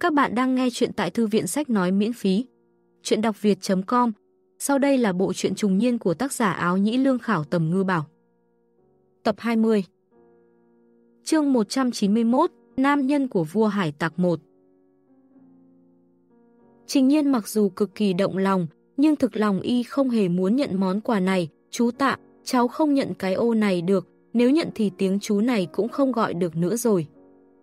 Các bạn đang nghe chuyện tại thư viện sách nói miễn phí. Chuyện đọc việt.com Sau đây là bộ truyện trùng niên của tác giả áo nhĩ lương khảo tầm ngư bảo. Tập 20 Chương 191 Nam nhân của vua hải tạc 1 Trình nhiên mặc dù cực kỳ động lòng, nhưng thực lòng y không hề muốn nhận món quà này. Chú tạ, cháu không nhận cái ô này được, nếu nhận thì tiếng chú này cũng không gọi được nữa rồi.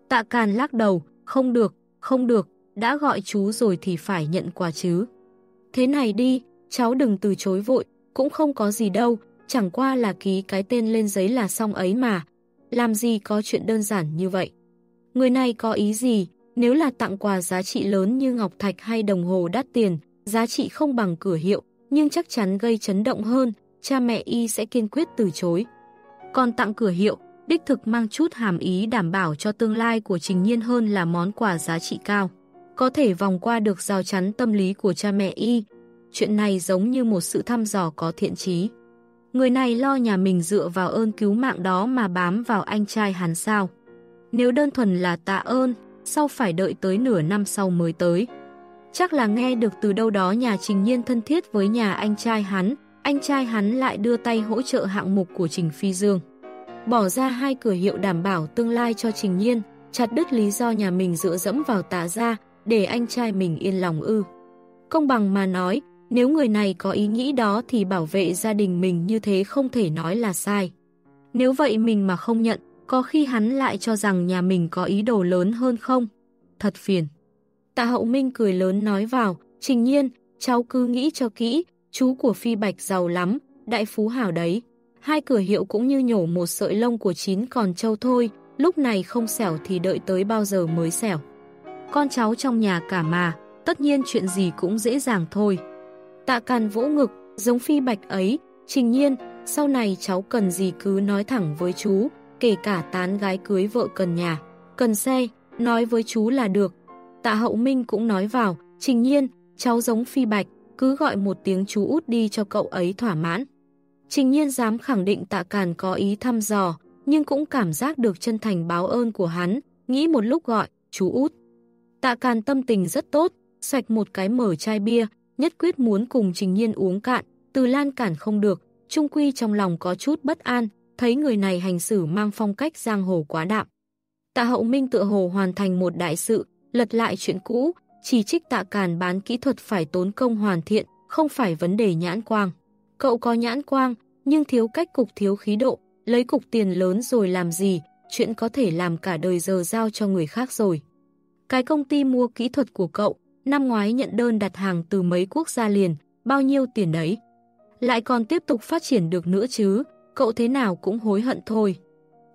Tạ Càn lắc đầu, không được, không được, đã gọi chú rồi thì phải nhận quà chứ. Thế này đi, cháu đừng từ chối vội, cũng không có gì đâu, chẳng qua là ký cái tên lên giấy là xong ấy mà. Làm gì có chuyện đơn giản như vậy? Người này có ý gì? Nếu là tặng quà giá trị lớn như ngọc thạch hay đồng hồ đắt tiền, giá trị không bằng cửa hiệu, nhưng chắc chắn gây chấn động hơn, cha mẹ y sẽ kiên quyết từ chối. Còn tặng cửa hiệu, đích thực mang chút hàm ý đảm bảo cho tương lai của Trình Nhiên hơn là món quà giá trị cao. Có thể vòng qua được rào chắn tâm lý của cha mẹ y. Chuyện này giống như một sự thăm dò có thiện trí. Người này lo nhà mình dựa vào ơn cứu mạng đó mà bám vào anh trai hắn sao. Nếu đơn thuần là tạ ơn, sau phải đợi tới nửa năm sau mới tới. Chắc là nghe được từ đâu đó nhà Trình Nhiên thân thiết với nhà anh trai hắn, anh trai hắn lại đưa tay hỗ trợ hạng mục của Trình Phi Dương bỏ ra hai cửa hiệu đảm bảo tương lai cho Trình Nhiên, chặt đứt lý do nhà mình dựa dẫm vào tạ ra để anh trai mình yên lòng ư. Công bằng mà nói, nếu người này có ý nghĩ đó thì bảo vệ gia đình mình như thế không thể nói là sai. Nếu vậy mình mà không nhận, có khi hắn lại cho rằng nhà mình có ý đồ lớn hơn không? Thật phiền. Tạ Hậu Minh cười lớn nói vào, Trình Nhiên, cháu cứ nghĩ cho kỹ, chú của Phi Bạch giàu lắm, đại phú hảo đấy. Hai cửa hiệu cũng như nhổ một sợi lông của chín còn trâu thôi, lúc này không xẻo thì đợi tới bao giờ mới xẻo. Con cháu trong nhà cả mà, tất nhiên chuyện gì cũng dễ dàng thôi. Tạ càn vỗ ngực, giống phi bạch ấy, trình nhiên, sau này cháu cần gì cứ nói thẳng với chú, kể cả tán gái cưới vợ cần nhà, cần xe, nói với chú là được. Tạ hậu minh cũng nói vào, trình nhiên, cháu giống phi bạch, cứ gọi một tiếng chú út đi cho cậu ấy thỏa mãn. Trình nhiên dám khẳng định tạ càn có ý thăm dò, nhưng cũng cảm giác được chân thành báo ơn của hắn, nghĩ một lúc gọi, chú út. Tạ càn tâm tình rất tốt, sạch một cái mở chai bia, nhất quyết muốn cùng trình nhiên uống cạn, từ lan cản không được, trung quy trong lòng có chút bất an, thấy người này hành xử mang phong cách giang hồ quá đạm. Tạ hậu minh tự hồ hoàn thành một đại sự, lật lại chuyện cũ, chỉ trích tạ càn bán kỹ thuật phải tốn công hoàn thiện, không phải vấn đề nhãn quang. Cậu có nhãn quang, nhưng thiếu cách cục thiếu khí độ, lấy cục tiền lớn rồi làm gì, chuyện có thể làm cả đời giờ giao cho người khác rồi. Cái công ty mua kỹ thuật của cậu, năm ngoái nhận đơn đặt hàng từ mấy quốc gia liền, bao nhiêu tiền đấy. Lại còn tiếp tục phát triển được nữa chứ, cậu thế nào cũng hối hận thôi.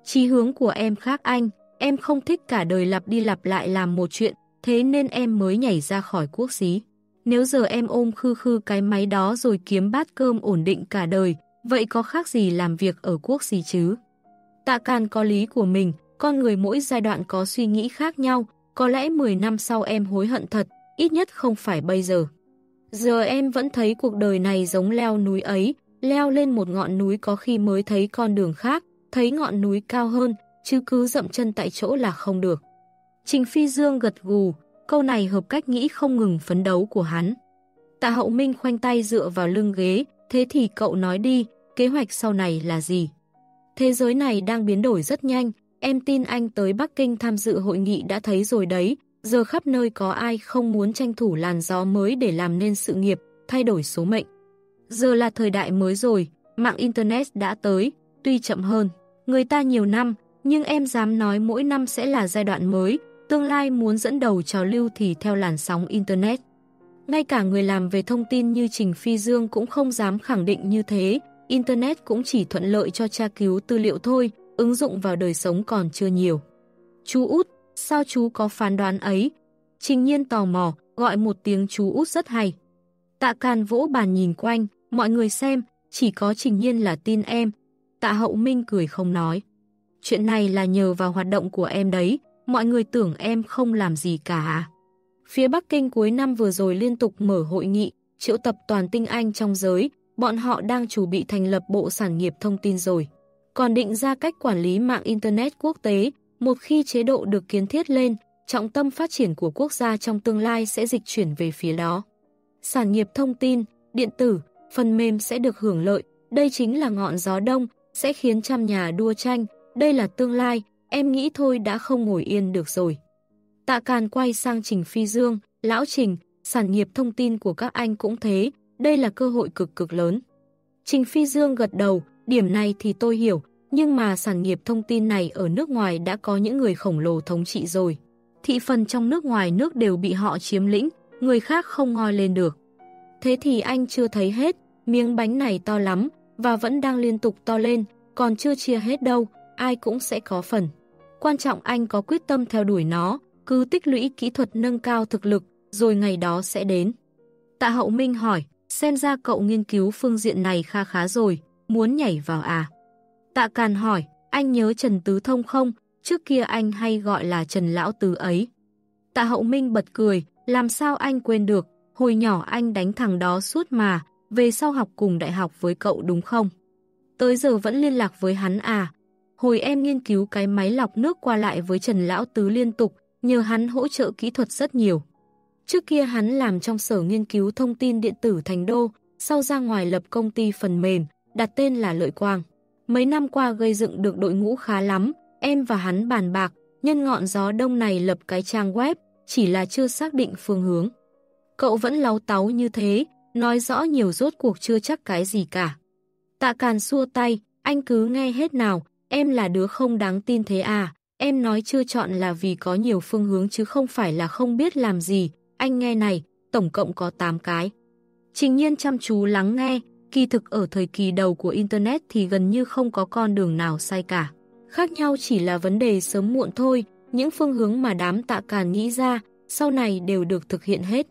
Chí hướng của em khác anh, em không thích cả đời lặp đi lặp lại làm một chuyện, thế nên em mới nhảy ra khỏi quốc xí. Nếu giờ em ôm khư khư cái máy đó rồi kiếm bát cơm ổn định cả đời, vậy có khác gì làm việc ở quốc gì chứ? Tạ Càn có lý của mình, con người mỗi giai đoạn có suy nghĩ khác nhau, có lẽ 10 năm sau em hối hận thật, ít nhất không phải bây giờ. Giờ em vẫn thấy cuộc đời này giống leo núi ấy, leo lên một ngọn núi có khi mới thấy con đường khác, thấy ngọn núi cao hơn, chứ cứ dậm chân tại chỗ là không được. Trình Phi Dương gật gù, câu này hợp cách nghĩ không ngừng phấn đấu của hắn. Tạ Hậu Minh khoanh tay dựa vào lưng ghế, thế thì cậu nói đi, kế hoạch sau này là gì? Thế giới này đang biến đổi rất nhanh, em tin anh tới Bắc Kinh tham dự hội nghị đã thấy rồi đấy, giờ khắp nơi có ai không muốn tranh thủ làn gió mới để làm nên sự nghiệp, thay đổi số mệnh. Giờ là thời đại mới rồi, mạng Internet đã tới, tuy chậm hơn. Người ta nhiều năm, nhưng em dám nói mỗi năm sẽ là giai đoạn mới, tương lai muốn dẫn đầu trào lưu thì theo làn sóng Internet. Ngay cả người làm về thông tin như Trình Phi Dương cũng không dám khẳng định như thế, Internet cũng chỉ thuận lợi cho tra cứu tư liệu thôi, ứng dụng vào đời sống còn chưa nhiều. Chú út, sao chú có phán đoán ấy? Trình nhiên tò mò, gọi một tiếng chú út rất hay. Tạ Càn vỗ bàn nhìn quanh, mọi người xem, chỉ có Trình nhiên là tin em. Tạ Hậu Minh cười không nói. Chuyện này là nhờ vào hoạt động của em đấy, mọi người tưởng em không làm gì cả. À? Phía Bắc Kinh cuối năm vừa rồi liên tục mở hội nghị, triệu tập toàn tinh Anh trong giới, bọn họ đang chuẩn bị thành lập bộ sản nghiệp thông tin rồi. Còn định ra cách quản lý mạng Internet quốc tế, một khi chế độ được kiến thiết lên, trọng tâm phát triển của quốc gia trong tương lai sẽ dịch chuyển về phía đó. Sản nghiệp thông tin, điện tử, phần mềm sẽ được hưởng lợi, đây chính là ngọn gió đông, sẽ khiến trăm nhà đua tranh, đây là tương lai, em nghĩ thôi đã không ngồi yên được rồi. Tạ Càn quay sang Trình Phi Dương, Lão Trình, sản nghiệp thông tin của các anh cũng thế, đây là cơ hội cực cực lớn. Trình Phi Dương gật đầu, điểm này thì tôi hiểu, nhưng mà sản nghiệp thông tin này ở nước ngoài đã có những người khổng lồ thống trị rồi. Thị phần trong nước ngoài nước đều bị họ chiếm lĩnh, người khác không ngoi lên được. Thế thì anh chưa thấy hết, miếng bánh này to lắm và vẫn đang liên tục to lên, còn chưa chia hết đâu, ai cũng sẽ có phần. Quan trọng anh có quyết tâm theo đuổi nó, cứ tích lũy kỹ thuật nâng cao thực lực, rồi ngày đó sẽ đến. Tạ Hậu Minh hỏi, xem ra cậu nghiên cứu phương diện này kha khá rồi, muốn nhảy vào à? Tạ Càn hỏi, anh nhớ Trần Tứ Thông không? Trước kia anh hay gọi là Trần Lão Tứ ấy. Tạ Hậu Minh bật cười, làm sao anh quên được, hồi nhỏ anh đánh thằng đó suốt mà, về sau học cùng đại học với cậu đúng không? Tới giờ vẫn liên lạc với hắn à? Hồi em nghiên cứu cái máy lọc nước qua lại với Trần Lão Tứ liên tục, nhờ hắn hỗ trợ kỹ thuật rất nhiều. Trước kia hắn làm trong sở nghiên cứu thông tin điện tử Thành Đô, sau ra ngoài lập công ty phần mềm, đặt tên là Lợi Quang. Mấy năm qua gây dựng được đội ngũ khá lắm, em và hắn bàn bạc, nhân ngọn gió đông này lập cái trang web, chỉ là chưa xác định phương hướng. Cậu vẫn láu táu như thế, nói rõ nhiều rốt cuộc chưa chắc cái gì cả. Tạ Càn xua tay, anh cứ nghe hết nào, em là đứa không đáng tin thế à, em nói chưa chọn là vì có nhiều phương hướng chứ không phải là không biết làm gì, anh nghe này, tổng cộng có 8 cái. Trình nhiên chăm chú lắng nghe, kỳ thực ở thời kỳ đầu của Internet thì gần như không có con đường nào sai cả. Khác nhau chỉ là vấn đề sớm muộn thôi, những phương hướng mà đám tạ càn nghĩ ra, sau này đều được thực hiện hết.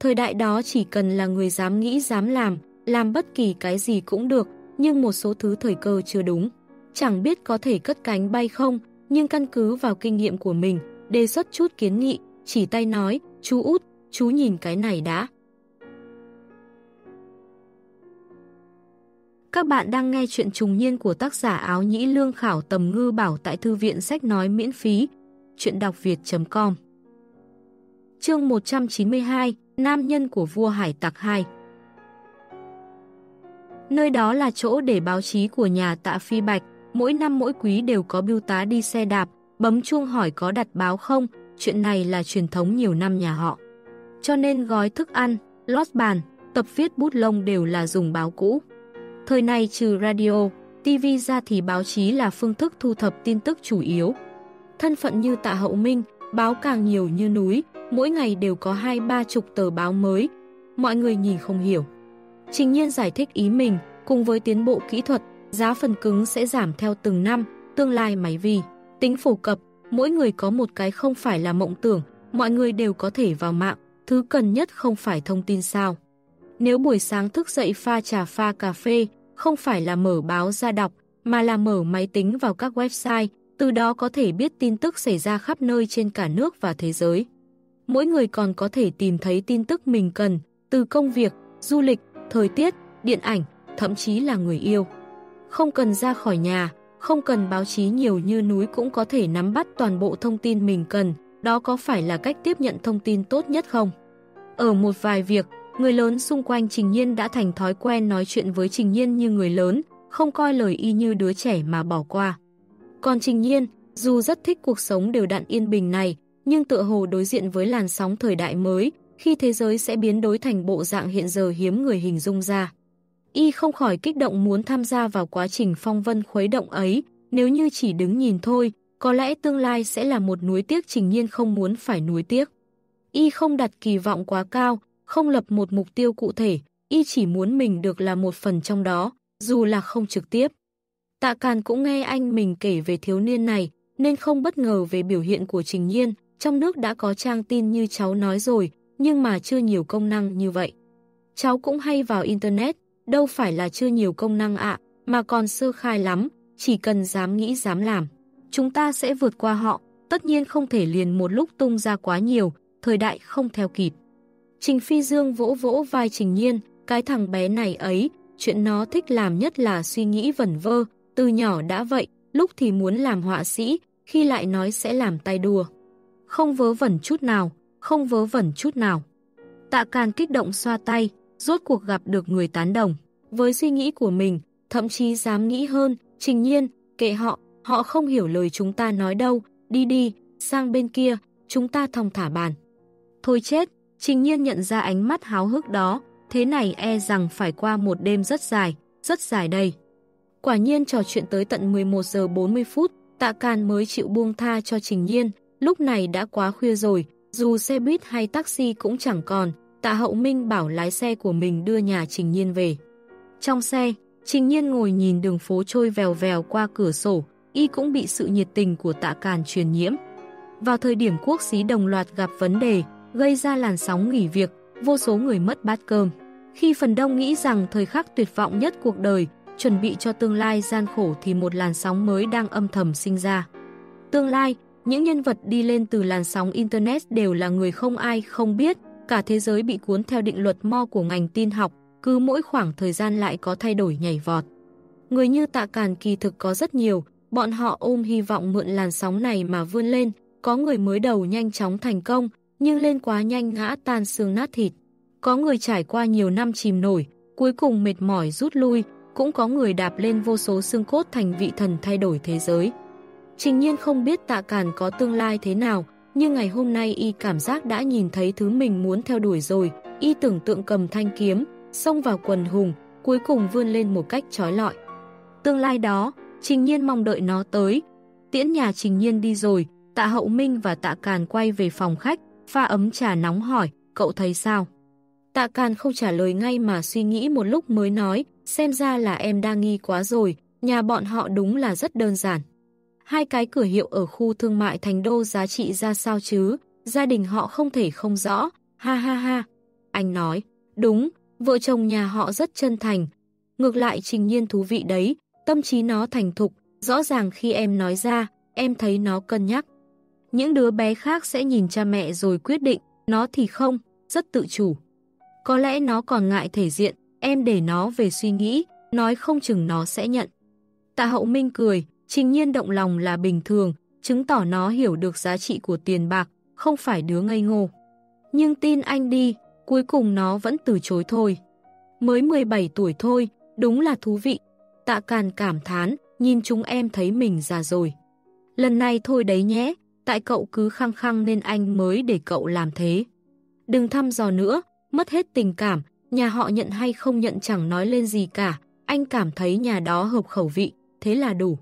Thời đại đó chỉ cần là người dám nghĩ dám làm, làm bất kỳ cái gì cũng được, nhưng một số thứ thời cơ chưa đúng. Chẳng biết có thể cất cánh bay không, nhưng căn cứ vào kinh nghiệm của mình, đề xuất chút kiến nghị, chỉ tay nói, chú út, chú nhìn cái này đã. Các bạn đang nghe chuyện trùng niên của tác giả áo nhĩ lương khảo tầm ngư bảo tại thư viện sách nói miễn phí. Chuyện đọc việt.com Chương 192 Nam nhân của vua Hải Tặc 2 Nơi đó là chỗ để báo chí của nhà tạ Phi Bạch, mỗi năm mỗi quý đều có biêu tá đi xe đạp, bấm chuông hỏi có đặt báo không, chuyện này là truyền thống nhiều năm nhà họ. Cho nên gói thức ăn, lót bàn, tập viết bút lông đều là dùng báo cũ. Thời này trừ radio, TV ra thì báo chí là phương thức thu thập tin tức chủ yếu. Thân phận như tạ hậu minh, báo càng nhiều như núi, mỗi ngày đều có hai ba chục tờ báo mới. Mọi người nhìn không hiểu. Trình nhiên giải thích ý mình, cùng với tiến bộ kỹ thuật, giá phần cứng sẽ giảm theo từng năm, tương lai máy vi. Tính phổ cập, mỗi người có một cái không phải là mộng tưởng, mọi người đều có thể vào mạng, thứ cần nhất không phải thông tin sao. Nếu buổi sáng thức dậy pha trà pha cà phê, không phải là mở báo ra đọc, mà là mở máy tính vào các website, từ đó có thể biết tin tức xảy ra khắp nơi trên cả nước và thế giới. Mỗi người còn có thể tìm thấy tin tức mình cần, từ công việc, du lịch, thời tiết, điện ảnh, thậm chí là người yêu. Không cần ra khỏi nhà, không cần báo chí nhiều như núi cũng có thể nắm bắt toàn bộ thông tin mình cần, đó có phải là cách tiếp nhận thông tin tốt nhất không? Ở một vài việc, người lớn xung quanh Trình Nhiên đã thành thói quen nói chuyện với Trình Nhiên như người lớn, không coi lời y như đứa trẻ mà bỏ qua. Còn Trình Nhiên, dù rất thích cuộc sống đều đặn yên bình này, nhưng tựa hồ đối diện với làn sóng thời đại mới, khi thế giới sẽ biến đối thành bộ dạng hiện giờ hiếm người hình dung ra. Y không khỏi kích động muốn tham gia vào quá trình phong vân khuấy động ấy, nếu như chỉ đứng nhìn thôi, có lẽ tương lai sẽ là một núi tiếc trình nhiên không muốn phải núi tiếc. Y không đặt kỳ vọng quá cao, không lập một mục tiêu cụ thể, Y chỉ muốn mình được là một phần trong đó, dù là không trực tiếp. Tạ Càn cũng nghe anh mình kể về thiếu niên này, nên không bất ngờ về biểu hiện của Trình Nhiên, trong nước đã có trang tin như cháu nói rồi, nhưng mà chưa nhiều công năng như vậy. Cháu cũng hay vào Internet, đâu phải là chưa nhiều công năng ạ, mà còn sơ khai lắm, chỉ cần dám nghĩ dám làm. Chúng ta sẽ vượt qua họ, tất nhiên không thể liền một lúc tung ra quá nhiều, thời đại không theo kịp. Trình Phi Dương vỗ vỗ vai Trình Nhiên, cái thằng bé này ấy, chuyện nó thích làm nhất là suy nghĩ vẩn vơ, từ nhỏ đã vậy, lúc thì muốn làm họa sĩ, khi lại nói sẽ làm tay đùa. Không vớ vẩn chút nào, không vớ vẩn chút nào. Tạ Càn kích động xoa tay, rốt cuộc gặp được người tán đồng. Với suy nghĩ của mình, thậm chí dám nghĩ hơn, trình nhiên, kệ họ, họ không hiểu lời chúng ta nói đâu, đi đi, sang bên kia, chúng ta thong thả bàn. Thôi chết, trình nhiên nhận ra ánh mắt háo hức đó, thế này e rằng phải qua một đêm rất dài, rất dài đây. Quả nhiên trò chuyện tới tận 11 giờ 40 phút, tạ càn mới chịu buông tha cho trình nhiên, lúc này đã quá khuya rồi, dù xe buýt hay taxi cũng chẳng còn, tạ hậu minh bảo lái xe của mình đưa nhà trình nhiên về. Trong xe, trình nhiên ngồi nhìn đường phố trôi vèo vèo qua cửa sổ, y cũng bị sự nhiệt tình của tạ càn truyền nhiễm. Vào thời điểm quốc xí đồng loạt gặp vấn đề, gây ra làn sóng nghỉ việc, vô số người mất bát cơm. Khi phần đông nghĩ rằng thời khắc tuyệt vọng nhất cuộc đời, chuẩn bị cho tương lai gian khổ thì một làn sóng mới đang âm thầm sinh ra. Tương lai, những nhân vật đi lên từ làn sóng Internet đều là người không ai không biết, cả thế giới bị cuốn theo định luật mo của ngành tin học, cứ mỗi khoảng thời gian lại có thay đổi nhảy vọt. Người như tạ càn kỳ thực có rất nhiều, bọn họ ôm hy vọng mượn làn sóng này mà vươn lên, có người mới đầu nhanh chóng thành công, nhưng lên quá nhanh ngã tan xương nát thịt. Có người trải qua nhiều năm chìm nổi, cuối cùng mệt mỏi rút lui, cũng có người đạp lên vô số xương cốt thành vị thần thay đổi thế giới. Trình nhiên không biết tạ càn có tương lai thế nào, nhưng ngày hôm nay y cảm giác đã nhìn thấy thứ mình muốn theo đuổi rồi, y tưởng tượng cầm thanh kiếm, xông vào quần hùng, cuối cùng vươn lên một cách trói lọi. Tương lai đó, Trình Nhiên mong đợi nó tới. Tiễn nhà Trình Nhiên đi rồi, tạ hậu minh và tạ càn quay về phòng khách, pha ấm trà nóng hỏi, cậu thấy sao? Tạ càn không trả lời ngay mà suy nghĩ một lúc mới nói, xem ra là em đang nghi quá rồi, nhà bọn họ đúng là rất đơn giản. Hai cái cửa hiệu ở khu thương mại thành đô giá trị ra sao chứ, gia đình họ không thể không rõ, ha ha ha. Anh nói, đúng, vợ chồng nhà họ rất chân thành. Ngược lại trình nhiên thú vị đấy, tâm trí nó thành thục, rõ ràng khi em nói ra, em thấy nó cân nhắc. Những đứa bé khác sẽ nhìn cha mẹ rồi quyết định, nó thì không, rất tự chủ. Có lẽ nó còn ngại thể diện, em để nó về suy nghĩ, nói không chừng nó sẽ nhận. Tạ hậu minh cười, trình nhiên động lòng là bình thường, chứng tỏ nó hiểu được giá trị của tiền bạc, không phải đứa ngây ngô. Nhưng tin anh đi, cuối cùng nó vẫn từ chối thôi. Mới 17 tuổi thôi, đúng là thú vị. Tạ Càn cảm thán, nhìn chúng em thấy mình già rồi. Lần này thôi đấy nhé, tại cậu cứ khăng khăng nên anh mới để cậu làm thế. Đừng thăm dò nữa, mất hết tình cảm, nhà họ nhận hay không nhận chẳng nói lên gì cả, anh cảm thấy nhà đó hợp khẩu vị, thế là đủ.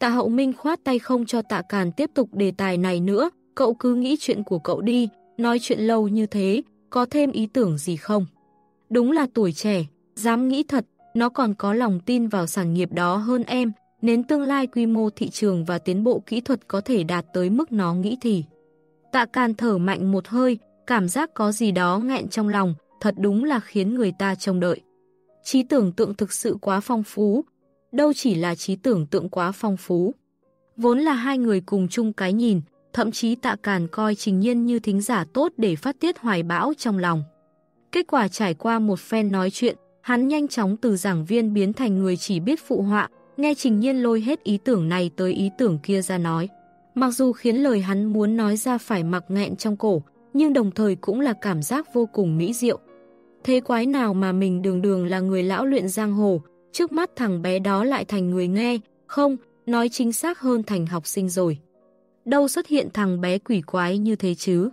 Tạ hậu minh khoát tay không cho tạ càn tiếp tục đề tài này nữa, cậu cứ nghĩ chuyện của cậu đi, nói chuyện lâu như thế, có thêm ý tưởng gì không? Đúng là tuổi trẻ, dám nghĩ thật, nó còn có lòng tin vào sản nghiệp đó hơn em, nên tương lai quy mô thị trường và tiến bộ kỹ thuật có thể đạt tới mức nó nghĩ thì. Tạ Càn thở mạnh một hơi, cảm giác có gì đó nghẹn trong lòng, thật đúng là khiến người ta trông đợi. Trí tưởng tượng thực sự quá phong phú, đâu chỉ là trí tưởng tượng quá phong phú. Vốn là hai người cùng chung cái nhìn, thậm chí tạ càn coi trình nhiên như thính giả tốt để phát tiết hoài bão trong lòng. Kết quả trải qua một phen nói chuyện, hắn nhanh chóng từ giảng viên biến thành người chỉ biết phụ họa, nghe trình nhiên lôi hết ý tưởng này tới ý tưởng kia ra nói. Mặc dù khiến lời hắn muốn nói ra phải mặc nghẹn trong cổ, nhưng đồng thời cũng là cảm giác vô cùng mỹ diệu. Thế quái nào mà mình đường đường là người lão luyện giang hồ, trước mắt thằng bé đó lại thành người nghe, không, nói chính xác hơn thành học sinh rồi. Đâu xuất hiện thằng bé quỷ quái như thế chứ?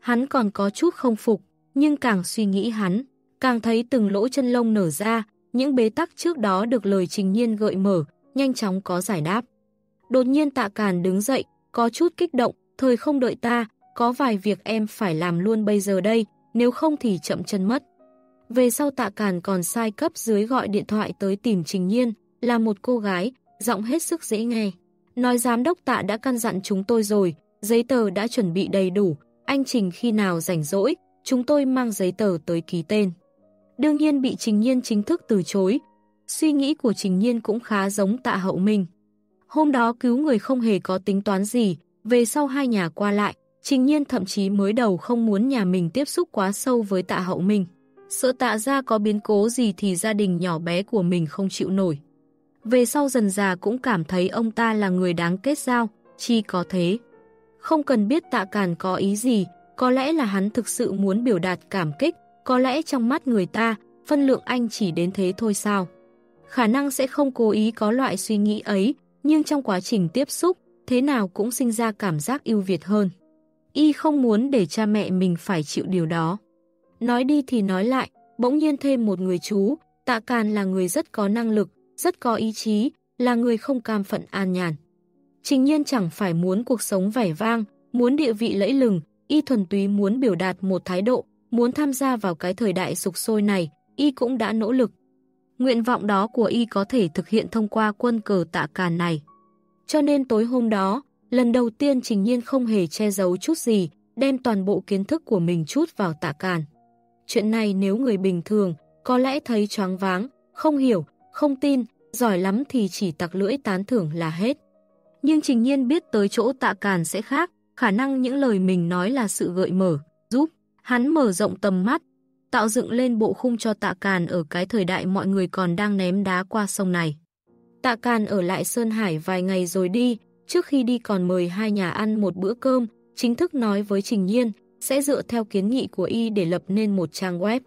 Hắn còn có chút không phục, nhưng càng suy nghĩ hắn, càng thấy từng lỗ chân lông nở ra, những bế tắc trước đó được lời trình nhiên gợi mở, nhanh chóng có giải đáp. Đột nhiên tạ càn đứng dậy, có chút kích động, thời không đợi ta, có vài việc em phải làm luôn bây giờ đây, nếu không thì chậm chân mất. Về sau tạ càn còn sai cấp dưới gọi điện thoại tới tìm Trình Nhiên, là một cô gái, giọng hết sức dễ nghe. Nói giám đốc tạ đã căn dặn chúng tôi rồi, giấy tờ đã chuẩn bị đầy đủ, anh Trình khi nào rảnh rỗi, chúng tôi mang giấy tờ tới ký tên. Đương nhiên bị Trình Nhiên chính thức từ chối. Suy nghĩ của Trình Nhiên cũng khá giống tạ hậu minh. Hôm đó cứu người không hề có tính toán gì, về sau hai nhà qua lại, Trình Nhiên thậm chí mới đầu không muốn nhà mình tiếp xúc quá sâu với tạ hậu minh. Sợ tạ ra có biến cố gì thì gia đình nhỏ bé của mình không chịu nổi. Về sau dần già cũng cảm thấy ông ta là người đáng kết giao, chi có thế. Không cần biết tạ càn có ý gì, có lẽ là hắn thực sự muốn biểu đạt cảm kích, có lẽ trong mắt người ta, phân lượng anh chỉ đến thế thôi sao. Khả năng sẽ không cố ý có loại suy nghĩ ấy, nhưng trong quá trình tiếp xúc, thế nào cũng sinh ra cảm giác ưu việt hơn. Y không muốn để cha mẹ mình phải chịu điều đó. Nói đi thì nói lại, bỗng nhiên thêm một người chú, tạ càn là người rất có năng lực, rất có ý chí, là người không cam phận an nhàn. Trình nhiên chẳng phải muốn cuộc sống vẻ vang, muốn địa vị lẫy lừng, y thuần túy muốn biểu đạt một thái độ, muốn tham gia vào cái thời đại sục sôi này, y cũng đã nỗ lực. Nguyện vọng đó của y có thể thực hiện thông qua quân cờ tạ càn này. Cho nên tối hôm đó, lần đầu tiên Trình Nhiên không hề che giấu chút gì, đem toàn bộ kiến thức của mình chút vào tạ càn. Chuyện này nếu người bình thường, có lẽ thấy choáng váng, không hiểu, không tin, giỏi lắm thì chỉ tặc lưỡi tán thưởng là hết. Nhưng Trình Nhiên biết tới chỗ tạ càn sẽ khác, khả năng những lời mình nói là sự gợi mở, giúp hắn mở rộng tầm mắt, tạo dựng lên bộ khung cho tạ càn ở cái thời đại mọi người còn đang ném đá qua sông này. Tạ Càn ở lại Sơn Hải vài ngày rồi đi, trước khi đi còn mời hai nhà ăn một bữa cơm, chính thức nói với Trình Nhiên, sẽ dựa theo kiến nghị của y để lập nên một trang web.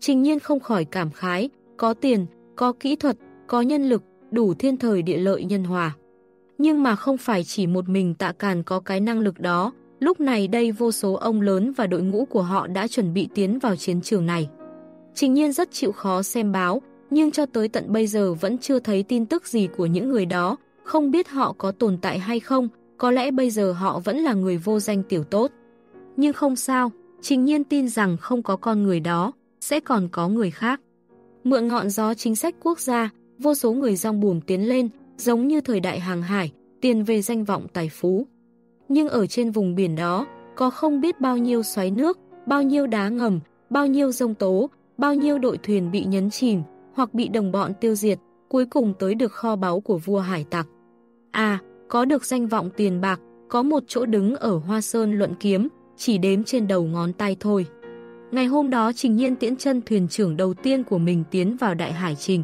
Trình Nhiên không khỏi cảm khái, có tiền, có kỹ thuật, có nhân lực, đủ thiên thời địa lợi nhân hòa. Nhưng mà không phải chỉ một mình tạ càn có cái năng lực đó, lúc này đây vô số ông lớn và đội ngũ của họ đã chuẩn bị tiến vào chiến trường này. Trình Nhiên rất chịu khó xem báo, nhưng cho tới tận bây giờ vẫn chưa thấy tin tức gì của những người đó, không biết họ có tồn tại hay không, có lẽ bây giờ họ vẫn là người vô danh tiểu tốt. Nhưng không sao, Trình Nhiên tin rằng không có con người đó, sẽ còn có người khác. Mượn ngọn gió chính sách quốc gia, vô số người rong buồm tiến lên, giống như thời đại hàng hải, tiền về danh vọng tài phú. Nhưng ở trên vùng biển đó, có không biết bao nhiêu xoáy nước, bao nhiêu đá ngầm, bao nhiêu rông tố, bao nhiêu đội thuyền bị nhấn chìm, hoặc bị đồng bọn tiêu diệt, cuối cùng tới được kho báu của vua hải tặc. À, có được danh vọng tiền bạc, có một chỗ đứng ở Hoa Sơn luận kiếm, chỉ đếm trên đầu ngón tay thôi. Ngày hôm đó Trình Nhiên tiễn chân thuyền trưởng đầu tiên của mình tiến vào Đại Hải Trình.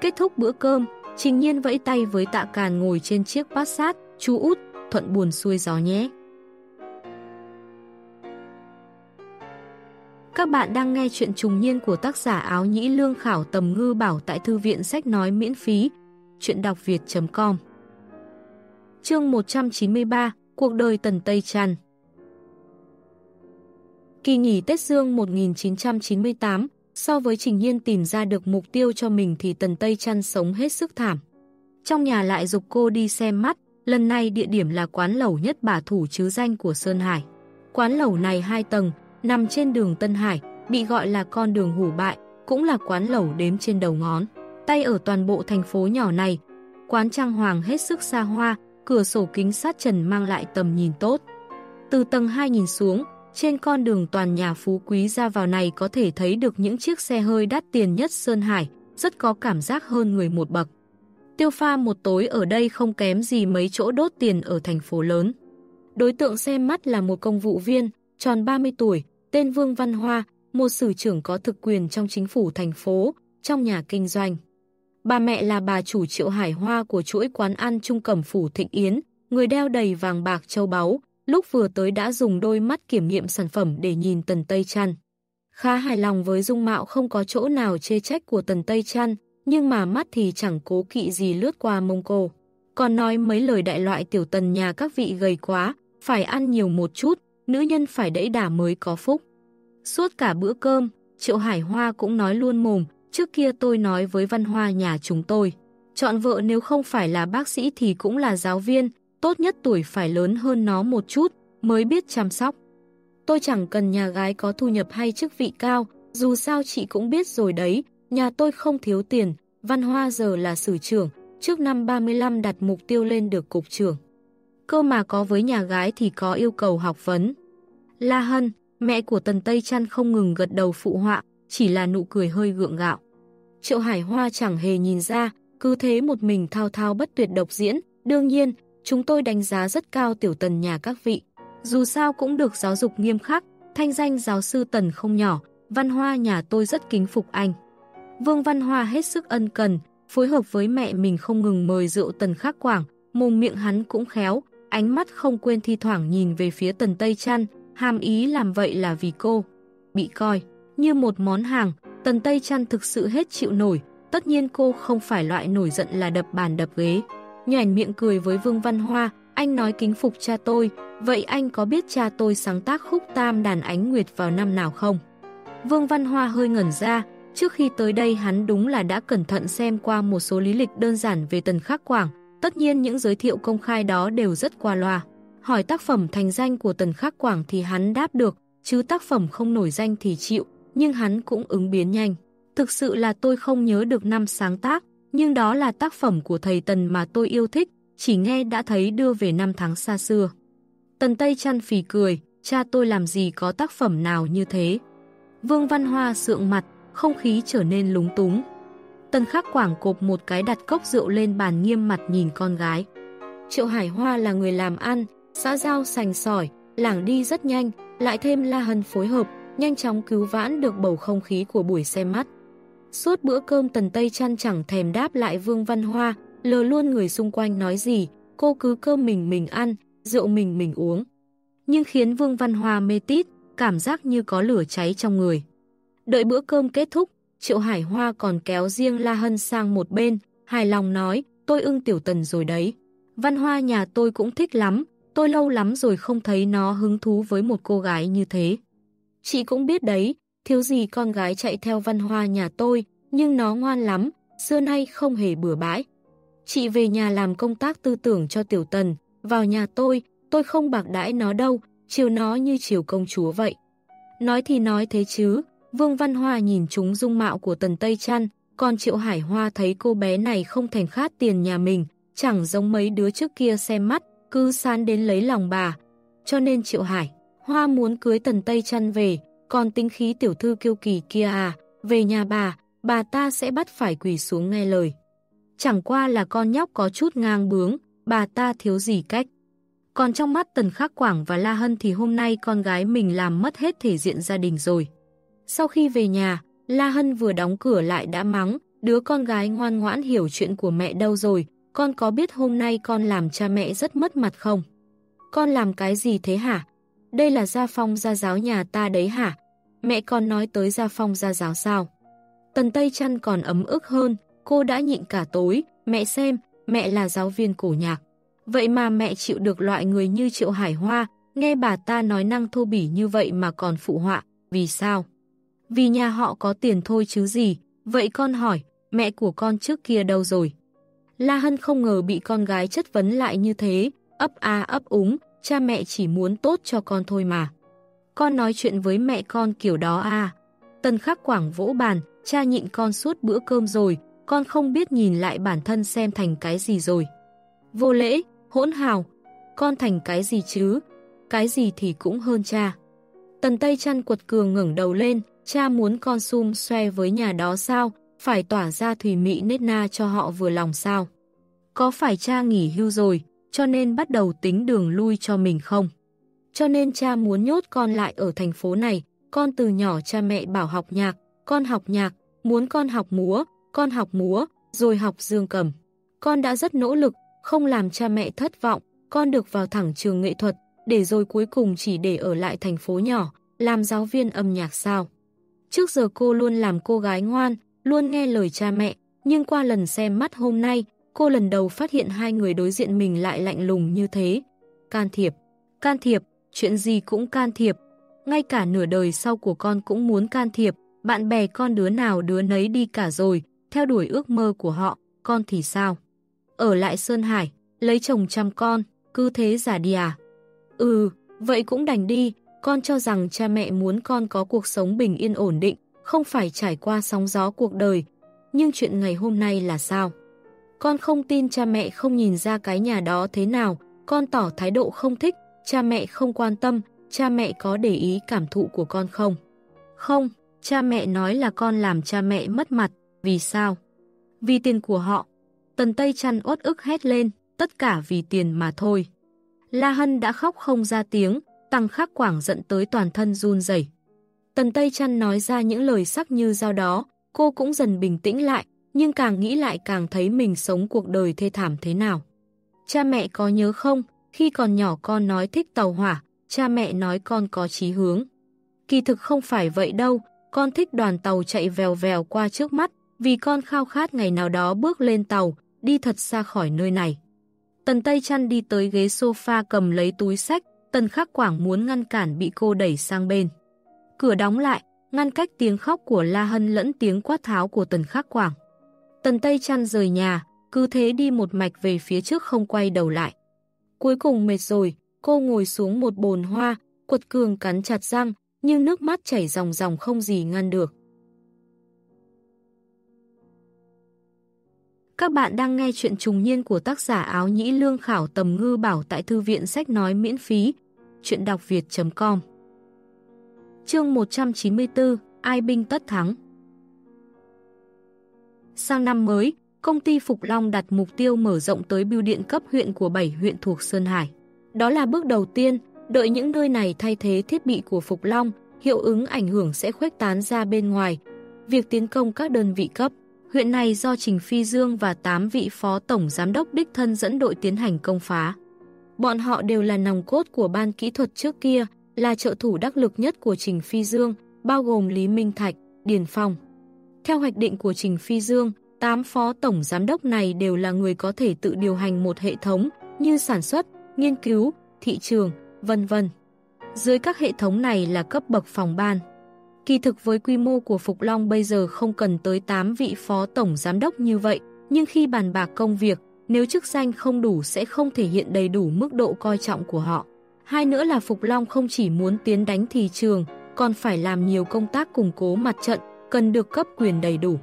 Kết thúc bữa cơm, Trình Nhiên vẫy tay với tạ càn ngồi trên chiếc bát sát, chú út, thuận buồn xuôi gió nhé. Các bạn đang nghe chuyện trùng niên của tác giả áo nhĩ lương khảo tầm ngư bảo tại thư viện sách nói miễn phí. Chuyện đọc việt.com Chương 193 Cuộc đời Tần Tây tràn. Kỳ nghỉ Tết Dương 1998 So với Trình Nhiên tìm ra được mục tiêu cho mình thì Tần Tây Trăn sống hết sức thảm. Trong nhà lại dục cô đi xem mắt, lần này địa điểm là quán lẩu nhất bà thủ chứ danh của Sơn Hải. Quán lẩu này hai tầng, nằm trên đường Tân Hải, bị gọi là con đường hủ bại, cũng là quán lẩu đếm trên đầu ngón. Tay ở toàn bộ thành phố nhỏ này, quán trang hoàng hết sức xa hoa, cửa sổ kính sát trần mang lại tầm nhìn tốt. Từ tầng 2 nhìn xuống, trên con đường toàn nhà phú quý ra vào này có thể thấy được những chiếc xe hơi đắt tiền nhất Sơn Hải, rất có cảm giác hơn người một bậc. Tiêu pha một tối ở đây không kém gì mấy chỗ đốt tiền ở thành phố lớn. Đối tượng xem mắt là một công vụ viên, tròn 30 tuổi, tên Vương Văn Hoa, một sử trưởng có thực quyền trong chính phủ thành phố, trong nhà kinh doanh. Bà mẹ là bà chủ triệu hải hoa của chuỗi quán ăn trung cẩm phủ Thịnh Yến, người đeo đầy vàng bạc châu báu, lúc vừa tới đã dùng đôi mắt kiểm nghiệm sản phẩm để nhìn Tần Tây Trăn. Khá hài lòng với dung mạo không có chỗ nào chê trách của Tần Tây Trăn, nhưng mà mắt thì chẳng cố kỵ gì lướt qua mông cô. Còn nói mấy lời đại loại tiểu tần nhà các vị gầy quá, phải ăn nhiều một chút, nữ nhân phải đẩy đà mới có phúc. Suốt cả bữa cơm, Triệu Hải Hoa cũng nói luôn mồm, trước kia tôi nói với văn hoa nhà chúng tôi. Chọn vợ nếu không phải là bác sĩ thì cũng là giáo viên, tốt nhất tuổi phải lớn hơn nó một chút, mới biết chăm sóc. Tôi chẳng cần nhà gái có thu nhập hay chức vị cao, dù sao chị cũng biết rồi đấy, nhà tôi không thiếu tiền, văn hoa giờ là sử trưởng, trước năm 35 đặt mục tiêu lên được cục trưởng. Cơ mà có với nhà gái thì có yêu cầu học vấn. La Hân, mẹ của Tần Tây Trăn không ngừng gật đầu phụ họa, chỉ là nụ cười hơi gượng gạo. Triệu Hải Hoa chẳng hề nhìn ra, cứ thế một mình thao thao bất tuyệt độc diễn. Đương nhiên, chúng tôi đánh giá rất cao tiểu tần nhà các vị. Dù sao cũng được giáo dục nghiêm khắc, thanh danh giáo sư tần không nhỏ, văn hoa nhà tôi rất kính phục anh. Vương Văn Hoa hết sức ân cần, phối hợp với mẹ mình không ngừng mời rượu tần khắc quảng, mồm miệng hắn cũng khéo, ánh mắt không quên thi thoảng nhìn về phía tần Tây Trăn, hàm ý làm vậy là vì cô. Bị coi, như một món hàng, tần Tây Trăn thực sự hết chịu nổi, tất nhiên cô không phải loại nổi giận là đập bàn đập ghế. Nhoảnh miệng cười với Vương Văn Hoa, anh nói kính phục cha tôi, vậy anh có biết cha tôi sáng tác khúc tam đàn ánh nguyệt vào năm nào không? Vương Văn Hoa hơi ngẩn ra, trước khi tới đây hắn đúng là đã cẩn thận xem qua một số lý lịch đơn giản về Tần Khắc Quảng, tất nhiên những giới thiệu công khai đó đều rất qua loa. Hỏi tác phẩm thành danh của Tần Khắc Quảng thì hắn đáp được, chứ tác phẩm không nổi danh thì chịu, nhưng hắn cũng ứng biến nhanh. Thực sự là tôi không nhớ được năm sáng tác, nhưng đó là tác phẩm của thầy Tần mà tôi yêu thích, chỉ nghe đã thấy đưa về năm tháng xa xưa. Tần Tây chăn phì cười, cha tôi làm gì có tác phẩm nào như thế. Vương Văn Hoa sượng mặt, không khí trở nên lúng túng. Tần Khắc Quảng cộp một cái đặt cốc rượu lên bàn nghiêm mặt nhìn con gái. Triệu Hải Hoa là người làm ăn, xã giao sành sỏi, lảng đi rất nhanh, lại thêm La Hân phối hợp, nhanh chóng cứu vãn được bầu không khí của buổi xem mắt. Suốt bữa cơm Tần Tây chăn chẳng thèm đáp lại Vương Văn Hoa, lờ luôn người xung quanh nói gì, cô cứ cơm mình mình ăn, rượu mình mình uống. Nhưng khiến Vương Văn Hoa mê tít, cảm giác như có lửa cháy trong người. Đợi bữa cơm kết thúc, Triệu Hải Hoa còn kéo riêng La Hân sang một bên, hài lòng nói, tôi ưng tiểu tần rồi đấy. Văn Hoa nhà tôi cũng thích lắm, tôi lâu lắm rồi không thấy nó hứng thú với một cô gái như thế. Chị cũng biết đấy, thiếu gì con gái chạy theo Văn Hoa nhà tôi, nhưng nó ngoan lắm, xưa nay không hề bừa bãi. Chị về nhà làm công tác tư tưởng cho tiểu tần, vào nhà tôi, tôi không bạc đãi nó đâu, chiều nó như chiều công chúa vậy. Nói thì nói thế chứ, Vương Văn Hoa nhìn chúng dung mạo của Tần Tây Trăn, còn Triệu Hải Hoa thấy cô bé này không thành khát tiền nhà mình, chẳng giống mấy đứa trước kia xem mắt, cứ sán đến lấy lòng bà. Cho nên Triệu Hải, Hoa muốn cưới Tần Tây Trăn về, còn tính khí tiểu thư kiêu kỳ kia à, về nhà bà, bà ta sẽ bắt phải quỳ xuống nghe lời. Chẳng qua là con nhóc có chút ngang bướng, bà ta thiếu gì cách. Còn trong mắt Tần Khắc Quảng và La Hân thì hôm nay con gái mình làm mất hết thể diện gia đình rồi. Sau khi về nhà, La Hân vừa đóng cửa lại đã mắng, đứa con gái ngoan ngoãn hiểu chuyện của mẹ đâu rồi, con có biết hôm nay con làm cha mẹ rất mất mặt không? Con làm cái gì thế hả? Đây là gia phong gia giáo nhà ta đấy hả? Mẹ con nói tới gia phong gia giáo sao? Tần Tây Trăn còn ấm ức hơn, cô đã nhịn cả tối, mẹ xem, mẹ là giáo viên cổ nhạc. Vậy mà mẹ chịu được loại người như Triệu Hải Hoa, nghe bà ta nói năng thô bỉ như vậy mà còn phụ họa, vì sao? Vì nhà họ có tiền thôi chứ gì, vậy con hỏi, mẹ của con trước kia đâu rồi? La Hân không ngờ bị con gái chất vấn lại như thế, ấp a ấp úng, cha mẹ chỉ muốn tốt cho con thôi mà. Con nói chuyện với mẹ con kiểu đó à? Tần khắc quảng vỗ bàn, cha nhịn con suốt bữa cơm rồi, con không biết nhìn lại bản thân xem thành cái gì rồi. Vô lễ, hỗn hào, con thành cái gì chứ? Cái gì thì cũng hơn cha. Tần Tây chăn quật cường ngẩng đầu lên, cha muốn con sum xoe với nhà đó sao? Phải tỏa ra thủy mỹ nết na cho họ vừa lòng sao? Có phải cha nghỉ hưu rồi, cho nên bắt đầu tính đường lui cho mình không? Cho nên cha muốn nhốt con lại ở thành phố này, con từ nhỏ cha mẹ bảo học nhạc, con học nhạc, muốn con học múa, con học múa, rồi học dương cầm. Con đã rất nỗ lực, không làm cha mẹ thất vọng, con được vào thẳng trường nghệ thuật, để rồi cuối cùng chỉ để ở lại thành phố nhỏ, làm giáo viên âm nhạc sao. Trước giờ cô luôn làm cô gái ngoan, luôn nghe lời cha mẹ, nhưng qua lần xem mắt hôm nay, cô lần đầu phát hiện hai người đối diện mình lại lạnh lùng như thế. Can thiệp, can thiệp, chuyện gì cũng can thiệp. Ngay cả nửa đời sau của con cũng muốn can thiệp, bạn bè con đứa nào đứa nấy đi cả rồi, theo đuổi ước mơ của họ, con thì sao? Ở lại Sơn Hải, lấy chồng chăm con, cứ thế giả đi à? Ừ, vậy cũng đành đi, con cho rằng cha mẹ muốn con có cuộc sống bình yên ổn định, không phải trải qua sóng gió cuộc đời. Nhưng chuyện ngày hôm nay là sao? Con không tin cha mẹ không nhìn ra cái nhà đó thế nào, con tỏ thái độ không thích, cha mẹ không quan tâm, cha mẹ có để ý cảm thụ của con không? Không, cha mẹ nói là con làm cha mẹ mất mặt, vì sao? Vì tiền của họ. Tần Tây chăn ốt ức hét lên, tất cả vì tiền mà thôi. La Hân đã khóc không ra tiếng, tăng khắc quảng giận tới toàn thân run rẩy. Tần Tây chăn nói ra những lời sắc như dao đó, cô cũng dần bình tĩnh lại, nhưng càng nghĩ lại càng thấy mình sống cuộc đời thê thảm thế nào. Cha mẹ có nhớ không, Khi còn nhỏ con nói thích tàu hỏa, cha mẹ nói con có chí hướng. Kỳ thực không phải vậy đâu, con thích đoàn tàu chạy vèo vèo qua trước mắt, vì con khao khát ngày nào đó bước lên tàu, đi thật xa khỏi nơi này. Tần Tây Trăn đi tới ghế sofa cầm lấy túi sách, Tần Khắc Quảng muốn ngăn cản bị cô đẩy sang bên. Cửa đóng lại, ngăn cách tiếng khóc của La Hân lẫn tiếng quát tháo của Tần Khắc Quảng. Tần Tây chăn rời nhà, cứ thế đi một mạch về phía trước không quay đầu lại. Cuối cùng mệt rồi, cô ngồi xuống một bồn hoa, quật cường cắn chặt răng, nhưng nước mắt chảy ròng ròng không gì ngăn được. Các bạn đang nghe chuyện trùng niên của tác giả áo nhĩ lương khảo tầm ngư bảo tại thư viện sách nói miễn phí. Chuyện đọc việt.com Chương 194 Ai binh tất thắng Sang năm mới, công ty Phục Long đặt mục tiêu mở rộng tới bưu điện cấp huyện của 7 huyện thuộc Sơn Hải. Đó là bước đầu tiên, đợi những nơi này thay thế thiết bị của Phục Long, hiệu ứng ảnh hưởng sẽ khuếch tán ra bên ngoài. Việc tiến công các đơn vị cấp, huyện này do Trình Phi Dương và 8 vị phó tổng giám đốc đích thân dẫn đội tiến hành công phá. Bọn họ đều là nòng cốt của ban kỹ thuật trước kia, là trợ thủ đắc lực nhất của Trình Phi Dương, bao gồm Lý Minh Thạch, Điền Phong. Theo hoạch định của Trình Phi Dương, 8 phó tổng giám đốc này đều là người có thể tự điều hành một hệ thống như sản xuất, nghiên cứu, thị trường, vân vân. Dưới các hệ thống này là cấp bậc phòng ban. Kỳ thực với quy mô của Phục Long bây giờ không cần tới 8 vị phó tổng giám đốc như vậy, nhưng khi bàn bạc công việc, nếu chức danh không đủ sẽ không thể hiện đầy đủ mức độ coi trọng của họ. Hai nữa là Phục Long không chỉ muốn tiến đánh thị trường, còn phải làm nhiều công tác củng cố mặt trận, cần được cấp quyền đầy đủ.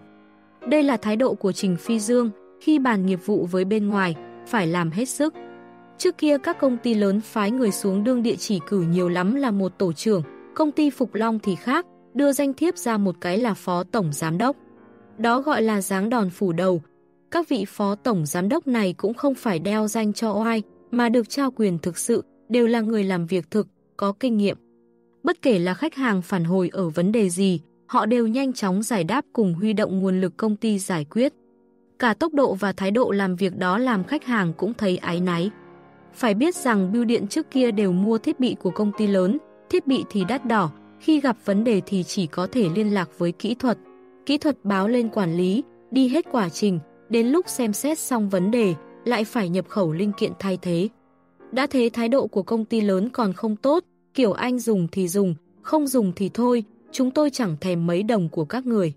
Đây là thái độ của Trình Phi Dương, khi bàn nghiệp vụ với bên ngoài, phải làm hết sức. Trước kia các công ty lớn phái người xuống đương địa chỉ cử nhiều lắm là một tổ trưởng, công ty Phục Long thì khác, đưa danh thiếp ra một cái là phó tổng giám đốc. Đó gọi là dáng đòn phủ đầu. Các vị phó tổng giám đốc này cũng không phải đeo danh cho oai, mà được trao quyền thực sự, đều là người làm việc thực, có kinh nghiệm. Bất kể là khách hàng phản hồi ở vấn đề gì, họ đều nhanh chóng giải đáp cùng huy động nguồn lực công ty giải quyết. Cả tốc độ và thái độ làm việc đó làm khách hàng cũng thấy ái náy. Phải biết rằng bưu điện trước kia đều mua thiết bị của công ty lớn, thiết bị thì đắt đỏ, khi gặp vấn đề thì chỉ có thể liên lạc với kỹ thuật. Kỹ thuật báo lên quản lý, đi hết quá trình, đến lúc xem xét xong vấn đề, lại phải nhập khẩu linh kiện thay thế. Đã thế thái độ của công ty lớn còn không tốt, kiểu anh dùng thì dùng, không dùng thì thôi, chúng tôi chẳng thèm mấy đồng của các người.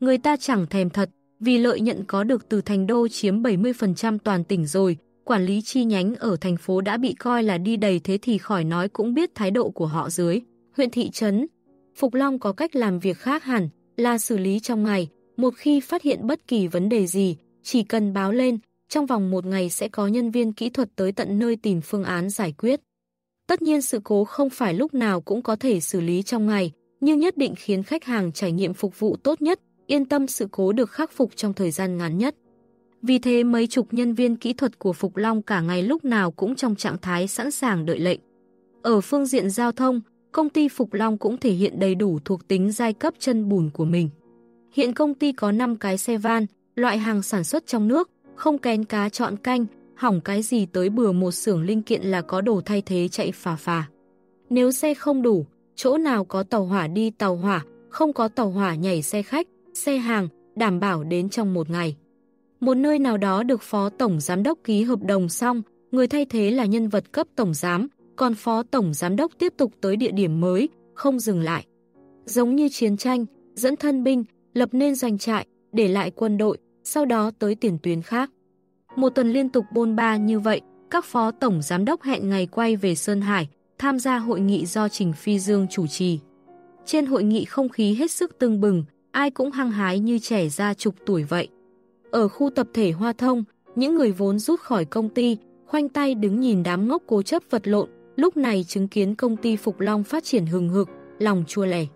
Người ta chẳng thèm thật, vì lợi nhận có được từ thành đô chiếm 70% toàn tỉnh rồi, quản lý chi nhánh ở thành phố đã bị coi là đi đầy thế thì khỏi nói cũng biết thái độ của họ dưới. Huyện thị trấn, Phục Long có cách làm việc khác hẳn, là xử lý trong ngày, một khi phát hiện bất kỳ vấn đề gì, chỉ cần báo lên, trong vòng một ngày sẽ có nhân viên kỹ thuật tới tận nơi tìm phương án giải quyết. Tất nhiên sự cố không phải lúc nào cũng có thể xử lý trong ngày, nhưng nhất định khiến khách hàng trải nghiệm phục vụ tốt nhất, yên tâm sự cố được khắc phục trong thời gian ngắn nhất. Vì thế mấy chục nhân viên kỹ thuật của Phục Long cả ngày lúc nào cũng trong trạng thái sẵn sàng đợi lệnh. Ở phương diện giao thông, công ty Phục Long cũng thể hiện đầy đủ thuộc tính giai cấp chân bùn của mình. Hiện công ty có 5 cái xe van, loại hàng sản xuất trong nước, không kén cá chọn canh, hỏng cái gì tới bừa một xưởng linh kiện là có đồ thay thế chạy phà phà. Nếu xe không đủ, chỗ nào có tàu hỏa đi tàu hỏa, không có tàu hỏa nhảy xe khách, xe hàng, đảm bảo đến trong một ngày. Một nơi nào đó được Phó Tổng Giám đốc ký hợp đồng xong, người thay thế là nhân vật cấp Tổng Giám, còn Phó Tổng Giám đốc tiếp tục tới địa điểm mới, không dừng lại. Giống như chiến tranh, dẫn thân binh, lập nên doanh trại, để lại quân đội, sau đó tới tiền tuyến khác. Một tuần liên tục bôn ba như vậy, các Phó Tổng Giám đốc hẹn ngày quay về Sơn Hải, tham gia hội nghị do Trình Phi Dương chủ trì. Trên hội nghị không khí hết sức tưng bừng, ai cũng hăng hái như trẻ ra chục tuổi vậy. Ở khu tập thể Hoa Thông, những người vốn rút khỏi công ty, khoanh tay đứng nhìn đám ngốc cố chấp vật lộn, lúc này chứng kiến công ty Phục Long phát triển hừng hực, lòng chua lẻ.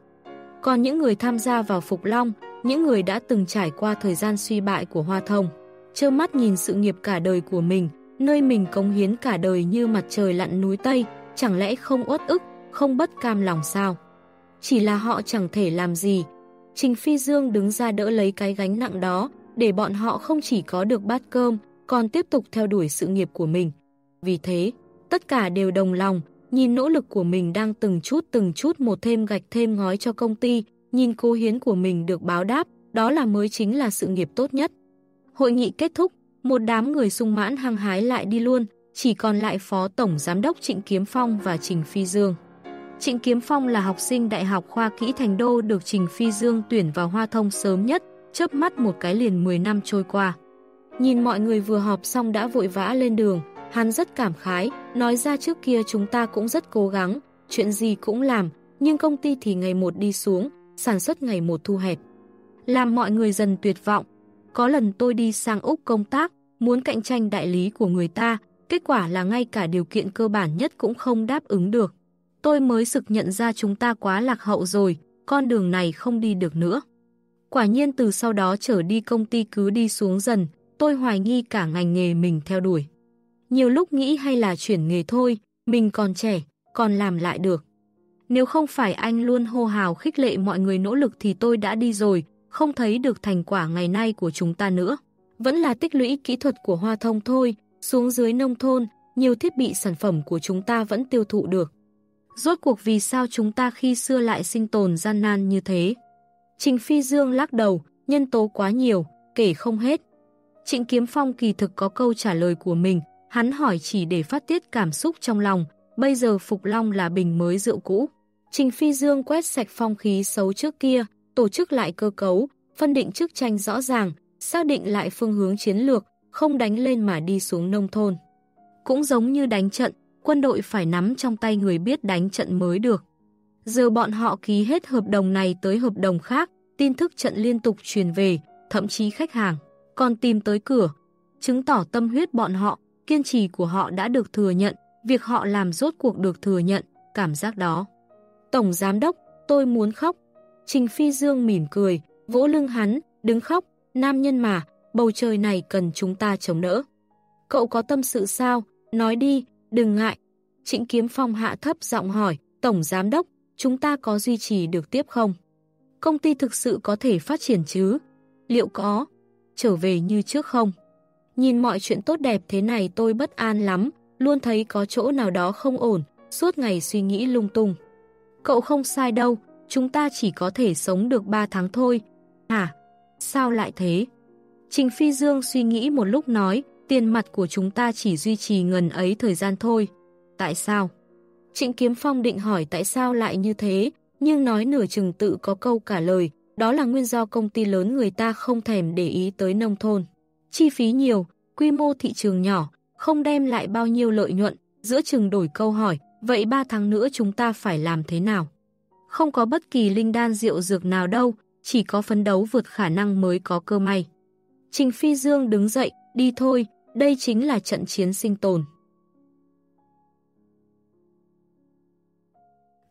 Còn những người tham gia vào Phục Long, những người đã từng trải qua thời gian suy bại của Hoa Thông, trơ mắt nhìn sự nghiệp cả đời của mình, nơi mình cống hiến cả đời như mặt trời lặn núi Tây, chẳng lẽ không uất ức, không bất cam lòng sao? Chỉ là họ chẳng thể làm gì. Trình Phi Dương đứng ra đỡ lấy cái gánh nặng đó, để bọn họ không chỉ có được bát cơm, còn tiếp tục theo đuổi sự nghiệp của mình. Vì thế, tất cả đều đồng lòng, nhìn nỗ lực của mình đang từng chút từng chút một thêm gạch thêm ngói cho công ty, nhìn cố hiến của mình được báo đáp, đó là mới chính là sự nghiệp tốt nhất. Hội nghị kết thúc, một đám người sung mãn hăng hái lại đi luôn, chỉ còn lại Phó Tổng Giám đốc Trịnh Kiếm Phong và Trình Phi Dương. Trịnh Kiếm Phong là học sinh Đại học Khoa Kỹ Thành Đô được Trình Phi Dương tuyển vào Hoa Thông sớm nhất, chớp mắt một cái liền 10 năm trôi qua. Nhìn mọi người vừa họp xong đã vội vã lên đường, hắn rất cảm khái, nói ra trước kia chúng ta cũng rất cố gắng, chuyện gì cũng làm, nhưng công ty thì ngày một đi xuống, sản xuất ngày một thu hẹp. Làm mọi người dần tuyệt vọng. Có lần tôi đi sang Úc công tác, muốn cạnh tranh đại lý của người ta, kết quả là ngay cả điều kiện cơ bản nhất cũng không đáp ứng được. Tôi mới sực nhận ra chúng ta quá lạc hậu rồi, con đường này không đi được nữa. Quả nhiên từ sau đó trở đi công ty cứ đi xuống dần, tôi hoài nghi cả ngành nghề mình theo đuổi. Nhiều lúc nghĩ hay là chuyển nghề thôi, mình còn trẻ, còn làm lại được. Nếu không phải anh luôn hô hào khích lệ mọi người nỗ lực thì tôi đã đi rồi, không thấy được thành quả ngày nay của chúng ta nữa. Vẫn là tích lũy kỹ thuật của Hoa Thông thôi, xuống dưới nông thôn, nhiều thiết bị sản phẩm của chúng ta vẫn tiêu thụ được. Rốt cuộc vì sao chúng ta khi xưa lại sinh tồn gian nan như thế? Trình Phi Dương lắc đầu, nhân tố quá nhiều, kể không hết. Trịnh Kiếm Phong kỳ thực có câu trả lời của mình, hắn hỏi chỉ để phát tiết cảm xúc trong lòng, bây giờ Phục Long là bình mới rượu cũ. Trình Phi Dương quét sạch phong khí xấu trước kia, tổ chức lại cơ cấu, phân định chức tranh rõ ràng, xác định lại phương hướng chiến lược, không đánh lên mà đi xuống nông thôn. Cũng giống như đánh trận, quân đội phải nắm trong tay người biết đánh trận mới được. Giờ bọn họ ký hết hợp đồng này tới hợp đồng khác, tin thức trận liên tục truyền về, thậm chí khách hàng còn tìm tới cửa, chứng tỏ tâm huyết bọn họ, kiên trì của họ đã được thừa nhận, việc họ làm rốt cuộc được thừa nhận, cảm giác đó. Tổng Giám Đốc, tôi muốn khóc. Trình Phi Dương mỉm cười, vỗ lưng hắn, đứng khóc, nam nhân mà, bầu trời này cần chúng ta chống đỡ. Cậu có tâm sự sao? Nói đi, đừng ngại. Trịnh Kiếm Phong hạ thấp giọng hỏi, Tổng Giám Đốc, chúng ta có duy trì được tiếp không? Công ty thực sự có thể phát triển chứ? Liệu có? Trở về như trước không? Nhìn mọi chuyện tốt đẹp thế này tôi bất an lắm, luôn thấy có chỗ nào đó không ổn, suốt ngày suy nghĩ lung tung. Cậu không sai đâu, chúng ta chỉ có thể sống được 3 tháng thôi. Hả? Sao lại thế? Trình Phi Dương suy nghĩ một lúc nói, tiền mặt của chúng ta chỉ duy trì ngần ấy thời gian thôi. Tại sao? Trịnh Kiếm Phong định hỏi tại sao lại như thế, nhưng nói nửa chừng tự có câu cả lời, đó là nguyên do công ty lớn người ta không thèm để ý tới nông thôn. Chi phí nhiều, quy mô thị trường nhỏ, không đem lại bao nhiêu lợi nhuận, giữa chừng đổi câu hỏi, vậy 3 tháng nữa chúng ta phải làm thế nào? Không có bất kỳ linh đan rượu dược nào đâu, chỉ có phấn đấu vượt khả năng mới có cơ may. Trình Phi Dương đứng dậy, đi thôi, đây chính là trận chiến sinh tồn.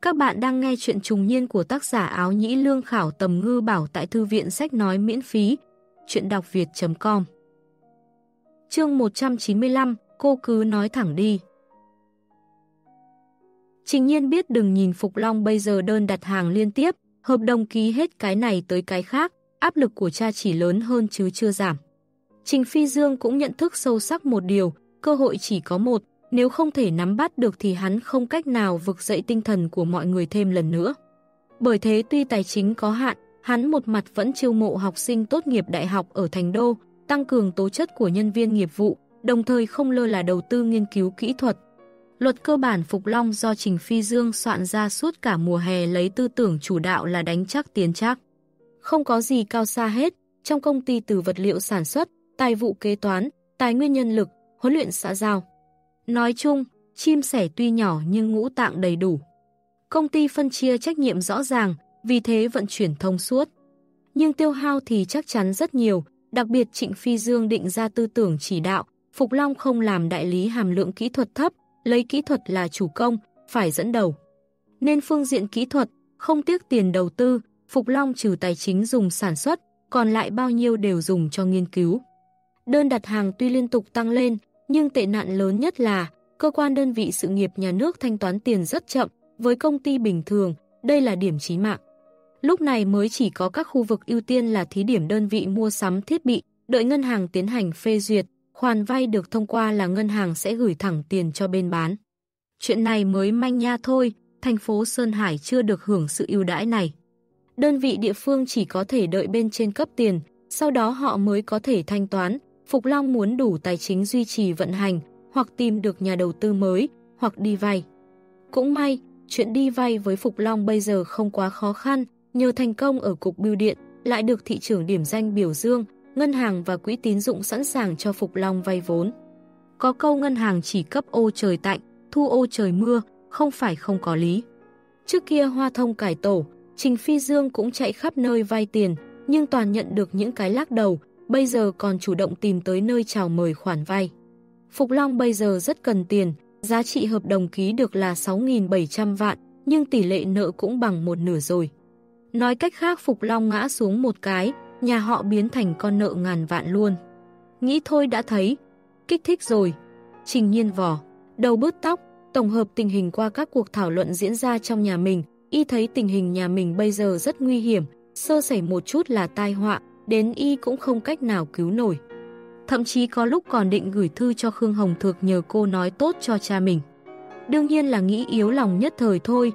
Các bạn đang nghe chuyện trùng niên của tác giả áo nhĩ lương khảo tầm ngư bảo tại thư viện sách nói miễn phí. Chuyện đọc việt.com Chương 195 Cô cứ nói thẳng đi Trình nhiên biết đừng nhìn Phục Long bây giờ đơn đặt hàng liên tiếp, hợp đồng ký hết cái này tới cái khác, áp lực của cha chỉ lớn hơn chứ chưa giảm. Trình Phi Dương cũng nhận thức sâu sắc một điều, cơ hội chỉ có một, nếu không thể nắm bắt được thì hắn không cách nào vực dậy tinh thần của mọi người thêm lần nữa. Bởi thế tuy tài chính có hạn, hắn một mặt vẫn chiêu mộ học sinh tốt nghiệp đại học ở Thành Đô, tăng cường tố chất của nhân viên nghiệp vụ, đồng thời không lơ là đầu tư nghiên cứu kỹ thuật. Luật cơ bản Phục Long do Trình Phi Dương soạn ra suốt cả mùa hè lấy tư tưởng chủ đạo là đánh chắc tiến chắc. Không có gì cao xa hết, trong công ty từ vật liệu sản xuất, tài vụ kế toán, tài nguyên nhân lực, huấn luyện xã giao. Nói chung, chim sẻ tuy nhỏ nhưng ngũ tạng đầy đủ. Công ty phân chia trách nhiệm rõ ràng, vì thế vận chuyển thông suốt. Nhưng tiêu hao thì chắc chắn rất nhiều, đặc biệt Trịnh Phi Dương định ra tư tưởng chỉ đạo, Phục Long không làm đại lý hàm lượng kỹ thuật thấp, lấy kỹ thuật là chủ công, phải dẫn đầu. Nên phương diện kỹ thuật, không tiếc tiền đầu tư, Phục Long trừ tài chính dùng sản xuất, còn lại bao nhiêu đều dùng cho nghiên cứu. Đơn đặt hàng tuy liên tục tăng lên, nhưng tệ nạn lớn nhất là cơ quan đơn vị sự nghiệp nhà nước thanh toán tiền rất chậm, với công ty bình thường, đây là điểm chí mạng. Lúc này mới chỉ có các khu vực ưu tiên là thí điểm đơn vị mua sắm thiết bị, đợi ngân hàng tiến hành phê duyệt, khoản vay được thông qua là ngân hàng sẽ gửi thẳng tiền cho bên bán. Chuyện này mới manh nha thôi, thành phố Sơn Hải chưa được hưởng sự ưu đãi này. Đơn vị địa phương chỉ có thể đợi bên trên cấp tiền, sau đó họ mới có thể thanh toán. Phục Long muốn đủ tài chính duy trì vận hành, hoặc tìm được nhà đầu tư mới, hoặc đi vay. Cũng may, chuyện đi vay với Phục Long bây giờ không quá khó khăn, nhờ thành công ở cục bưu điện, lại được thị trưởng điểm danh biểu dương, ngân hàng và quỹ tín dụng sẵn sàng cho Phục Long vay vốn. Có câu ngân hàng chỉ cấp ô trời tạnh, thu ô trời mưa, không phải không có lý. Trước kia Hoa Thông cải tổ, Trình Phi Dương cũng chạy khắp nơi vay tiền, nhưng toàn nhận được những cái lắc đầu, bây giờ còn chủ động tìm tới nơi chào mời khoản vay. Phục Long bây giờ rất cần tiền, giá trị hợp đồng ký được là 6.700 vạn, nhưng tỷ lệ nợ cũng bằng một nửa rồi. Nói cách khác Phục Long ngã xuống một cái, nhà họ biến thành con nợ ngàn vạn luôn. Nghĩ thôi đã thấy, kích thích rồi. Trình nhiên vỏ, đầu bứt tóc, tổng hợp tình hình qua các cuộc thảo luận diễn ra trong nhà mình, y thấy tình hình nhà mình bây giờ rất nguy hiểm, sơ sẩy một chút là tai họa, đến y cũng không cách nào cứu nổi. Thậm chí có lúc còn định gửi thư cho Khương Hồng Thược nhờ cô nói tốt cho cha mình. Đương nhiên là nghĩ yếu lòng nhất thời thôi.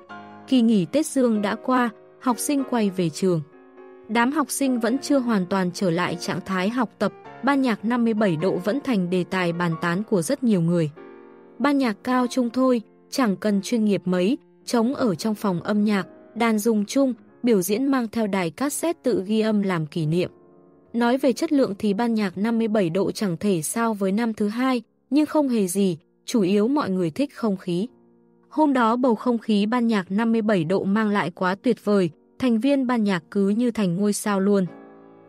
Kỳ nghỉ Tết Dương đã qua, học sinh quay về trường. Đám học sinh vẫn chưa hoàn toàn trở lại trạng thái học tập, ban nhạc 57 độ vẫn thành đề tài bàn tán của rất nhiều người. Ban nhạc cao trung thôi, chẳng cần chuyên nghiệp mấy, trống ở trong phòng âm nhạc, đàn dùng chung, biểu diễn mang theo đài cassette tự ghi âm làm kỷ niệm. Nói về chất lượng thì ban nhạc 57 độ chẳng thể sao với năm thứ hai, nhưng không hề gì, chủ yếu mọi người thích không khí. Hôm đó bầu không khí ban nhạc 57 độ mang lại quá tuyệt vời, thành viên ban nhạc cứ như thành ngôi sao luôn.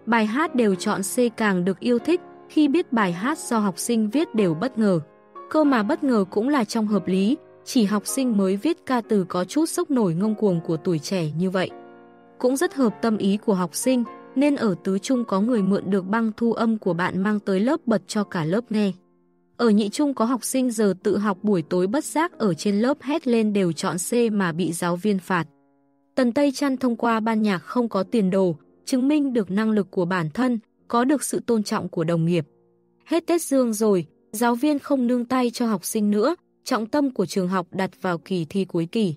Bài hát đều chọn C càng được yêu thích, khi biết bài hát do học sinh viết đều bất ngờ. Cơ mà bất ngờ cũng là trong hợp lý, chỉ học sinh mới viết ca từ có chút sốc nổi ngông cuồng của tuổi trẻ như vậy. Cũng rất hợp tâm ý của học sinh, nên ở tứ trung có người mượn được băng thu âm của bạn mang tới lớp bật cho cả lớp nghe. Ở nhị trung có học sinh giờ tự học buổi tối bất giác ở trên lớp hét lên đều chọn C mà bị giáo viên phạt. Tần Tây Trăn thông qua ban nhạc không có tiền đồ, chứng minh được năng lực của bản thân, có được sự tôn trọng của đồng nghiệp. Hết Tết Dương rồi, giáo viên không nương tay cho học sinh nữa, trọng tâm của trường học đặt vào kỳ thi cuối kỳ.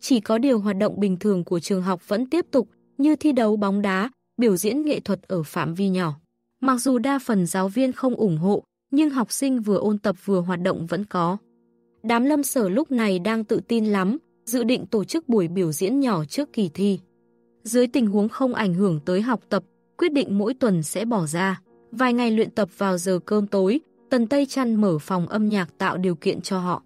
Chỉ có điều hoạt động bình thường của trường học vẫn tiếp tục, như thi đấu bóng đá, biểu diễn nghệ thuật ở phạm vi nhỏ. Mặc dù đa phần giáo viên không ủng hộ, nhưng học sinh vừa ôn tập vừa hoạt động vẫn có. Đám lâm sở lúc này đang tự tin lắm, dự định tổ chức buổi biểu diễn nhỏ trước kỳ thi. Dưới tình huống không ảnh hưởng tới học tập, quyết định mỗi tuần sẽ bỏ ra. Vài ngày luyện tập vào giờ cơm tối, Tần Tây Trăn mở phòng âm nhạc tạo điều kiện cho họ.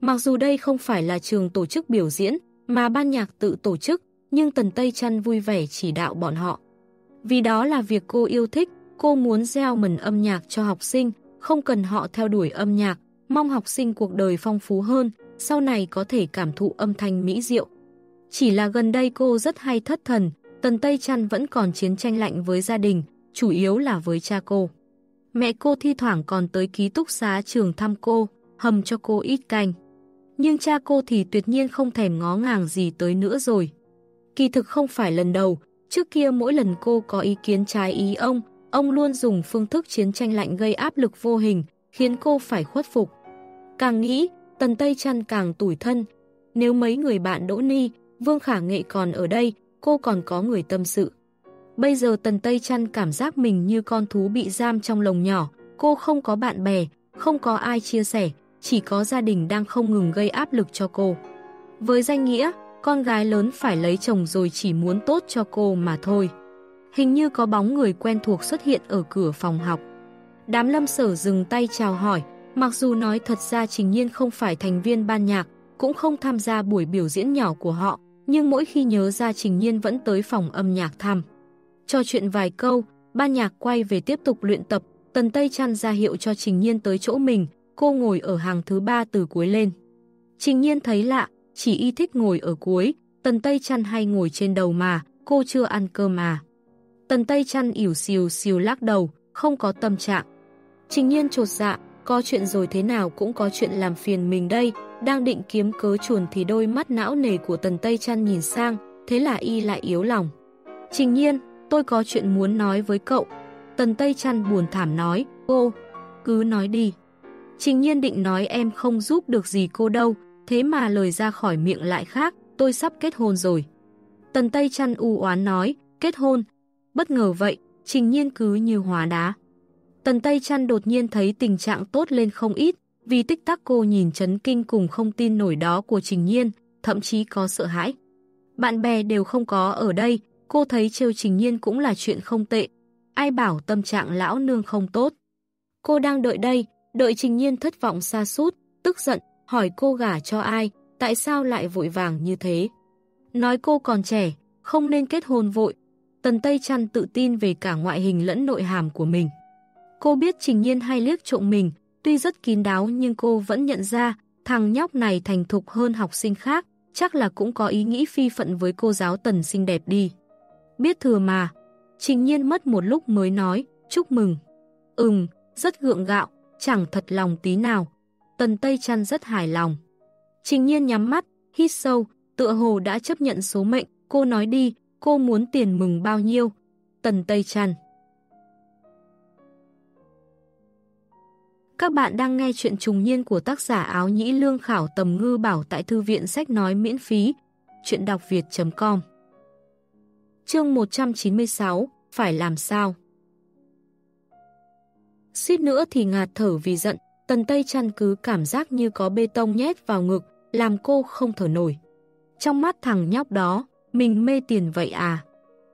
Mặc dù đây không phải là trường tổ chức biểu diễn, mà ban nhạc tự tổ chức, nhưng Tần Tây Trăn vui vẻ chỉ đạo bọn họ. Vì đó là việc cô yêu thích, cô muốn gieo mần âm nhạc cho học sinh, không cần họ theo đuổi âm nhạc, mong học sinh cuộc đời phong phú hơn, sau này có thể cảm thụ âm thanh mỹ diệu. Chỉ là gần đây cô rất hay thất thần, Tần Tây Trăn vẫn còn chiến tranh lạnh với gia đình, chủ yếu là với cha cô. Mẹ cô thi thoảng còn tới ký túc xá trường thăm cô, hầm cho cô ít canh. Nhưng cha cô thì tuyệt nhiên không thèm ngó ngàng gì tới nữa rồi. Kỳ thực không phải lần đầu, trước kia mỗi lần cô có ý kiến trái ý ông, ông luôn dùng phương thức chiến tranh lạnh gây áp lực vô hình, khiến cô phải khuất phục. Càng nghĩ, Tần Tây Trăn càng tủi thân. Nếu mấy người bạn Đỗ Ni, Vương Khả Nghệ còn ở đây, cô còn có người tâm sự. Bây giờ Tần Tây Trăn cảm giác mình như con thú bị giam trong lồng nhỏ, cô không có bạn bè, không có ai chia sẻ, chỉ có gia đình đang không ngừng gây áp lực cho cô. Với danh nghĩa, con gái lớn phải lấy chồng rồi chỉ muốn tốt cho cô mà thôi. Hình như có bóng người quen thuộc xuất hiện ở cửa phòng học. Đám lâm sở dừng tay chào hỏi, mặc dù nói thật ra Trình Nhiên không phải thành viên ban nhạc, cũng không tham gia buổi biểu diễn nhỏ của họ, nhưng mỗi khi nhớ ra Trình Nhiên vẫn tới phòng âm nhạc thăm. Cho chuyện vài câu, ban nhạc quay về tiếp tục luyện tập, Tần Tây chăn ra hiệu cho Trình Nhiên tới chỗ mình, cô ngồi ở hàng thứ ba từ cuối lên. Trình Nhiên thấy lạ, chỉ y thích ngồi ở cuối, Tần Tây chăn hay ngồi trên đầu mà, cô chưa ăn cơm mà. Tần Tây chăn ỉu xìu xìu lắc đầu, không có tâm trạng. Trình Nhiên trột dạ, có chuyện rồi thế nào cũng có chuyện làm phiền mình đây, đang định kiếm cớ chuồn thì đôi mắt não nề của Tần Tây chăn nhìn sang, thế là y lại yếu lòng. Trình Nhiên, tôi có chuyện muốn nói với cậu. Tần Tây chăn buồn thảm nói, cô cứ nói đi. Trình nhiên định nói em không giúp được gì cô đâu, thế mà lời ra khỏi miệng lại khác, tôi sắp kết hôn rồi. Tần Tây chăn u oán nói, kết hôn. Bất ngờ vậy, trình nhiên cứ như hóa đá. Tần Tây chăn đột nhiên thấy tình trạng tốt lên không ít, vì tích tắc cô nhìn chấn kinh cùng không tin nổi đó của trình nhiên, thậm chí có sợ hãi. Bạn bè đều không có ở đây, cô thấy trêu trình nhiên cũng là chuyện không tệ. Ai bảo tâm trạng lão nương không tốt. Cô đang đợi đây, đợi trình nhiên thất vọng xa sút tức giận, hỏi cô gả cho ai, tại sao lại vội vàng như thế. Nói cô còn trẻ, không nên kết hôn vội. Tần Tây Trăn tự tin về cả ngoại hình lẫn nội hàm của mình. Cô biết Trình Nhiên hay liếc trộm mình, tuy rất kín đáo nhưng cô vẫn nhận ra thằng nhóc này thành thục hơn học sinh khác, chắc là cũng có ý nghĩ phi phận với cô giáo Tần xinh đẹp đi. Biết thừa mà. Trình Nhiên mất một lúc mới nói, chúc mừng. Ừm, rất gượng gạo, chẳng thật lòng tí nào. Tần Tây Trăn rất hài lòng. Trình Nhiên nhắm mắt, hít sâu, tựa hồ đã chấp nhận số mệnh, cô nói đi, cô muốn tiền mừng bao nhiêu? Tần Tây Trăn Các bạn đang nghe chuyện trùng niên của tác giả áo nhĩ lương khảo tầm ngư bảo tại thư viện sách nói miễn phí. Chuyện đọc việt.com Chương 196 Phải làm sao? Suýt nữa thì ngạt thở vì giận, tần tây chăn cứ cảm giác như có bê tông nhét vào ngực, làm cô không thở nổi. Trong mắt thằng nhóc đó, mình mê tiền vậy à?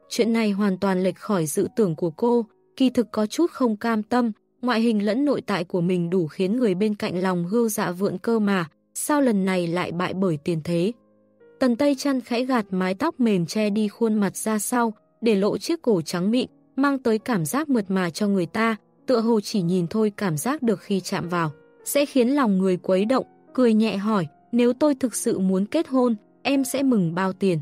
Chuyện này hoàn toàn lệch khỏi dự tưởng của cô, kỳ thực có chút không cam tâm, ngoại hình lẫn nội tại của mình đủ khiến người bên cạnh lòng hưu dạ vượn cơ mà, sao lần này lại bại bởi tiền thế. Tần Tây chăn khẽ gạt mái tóc mềm che đi khuôn mặt ra sau, để lộ chiếc cổ trắng mịn, mang tới cảm giác mượt mà cho người ta, tựa hồ chỉ nhìn thôi cảm giác được khi chạm vào, sẽ khiến lòng người quấy động, cười nhẹ hỏi, nếu tôi thực sự muốn kết hôn, em sẽ mừng bao tiền.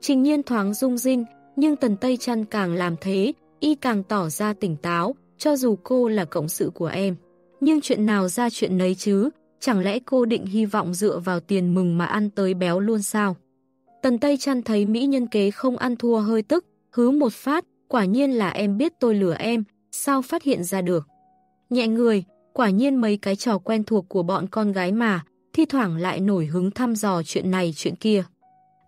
Trình nhiên thoáng rung rinh, nhưng Tần Tây chăn càng làm thế, y càng tỏ ra tỉnh táo, cho dù cô là cộng sự của em. Nhưng chuyện nào ra chuyện nấy chứ, chẳng lẽ cô định hy vọng dựa vào tiền mừng mà ăn tới béo luôn sao? Tần Tây chăn thấy Mỹ nhân kế không ăn thua hơi tức, hứ một phát, quả nhiên là em biết tôi lừa em, sao phát hiện ra được? Nhẹ người, quả nhiên mấy cái trò quen thuộc của bọn con gái mà, thi thoảng lại nổi hứng thăm dò chuyện này chuyện kia.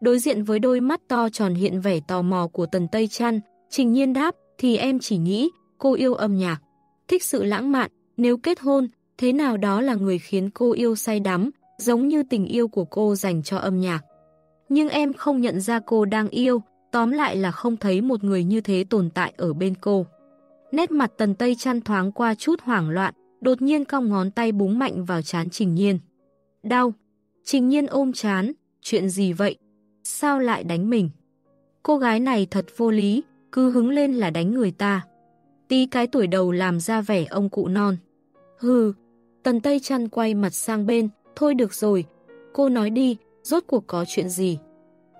Đối diện với đôi mắt to tròn hiện vẻ tò mò của Tần Tây Trăn, Trình Nhiên đáp, thì em chỉ nghĩ, cô yêu âm nhạc, thích sự lãng mạn, nếu kết hôn, thế nào đó là người khiến cô yêu say đắm, giống như tình yêu của cô dành cho âm nhạc. Nhưng em không nhận ra cô đang yêu, tóm lại là không thấy một người như thế tồn tại ở bên cô. Nét mặt tần tây chăn thoáng qua chút hoảng loạn, đột nhiên cong ngón tay búng mạnh vào chán Trình Nhiên. Đau. Trình Nhiên ôm chán, chuyện gì vậy? Sao lại đánh mình? Cô gái này thật vô lý, cứ hứng lên là đánh người ta tí cái tuổi đầu làm ra vẻ ông cụ non. Hừ, tần Tây chăn quay mặt sang bên, thôi được rồi, cô nói đi, rốt cuộc có chuyện gì.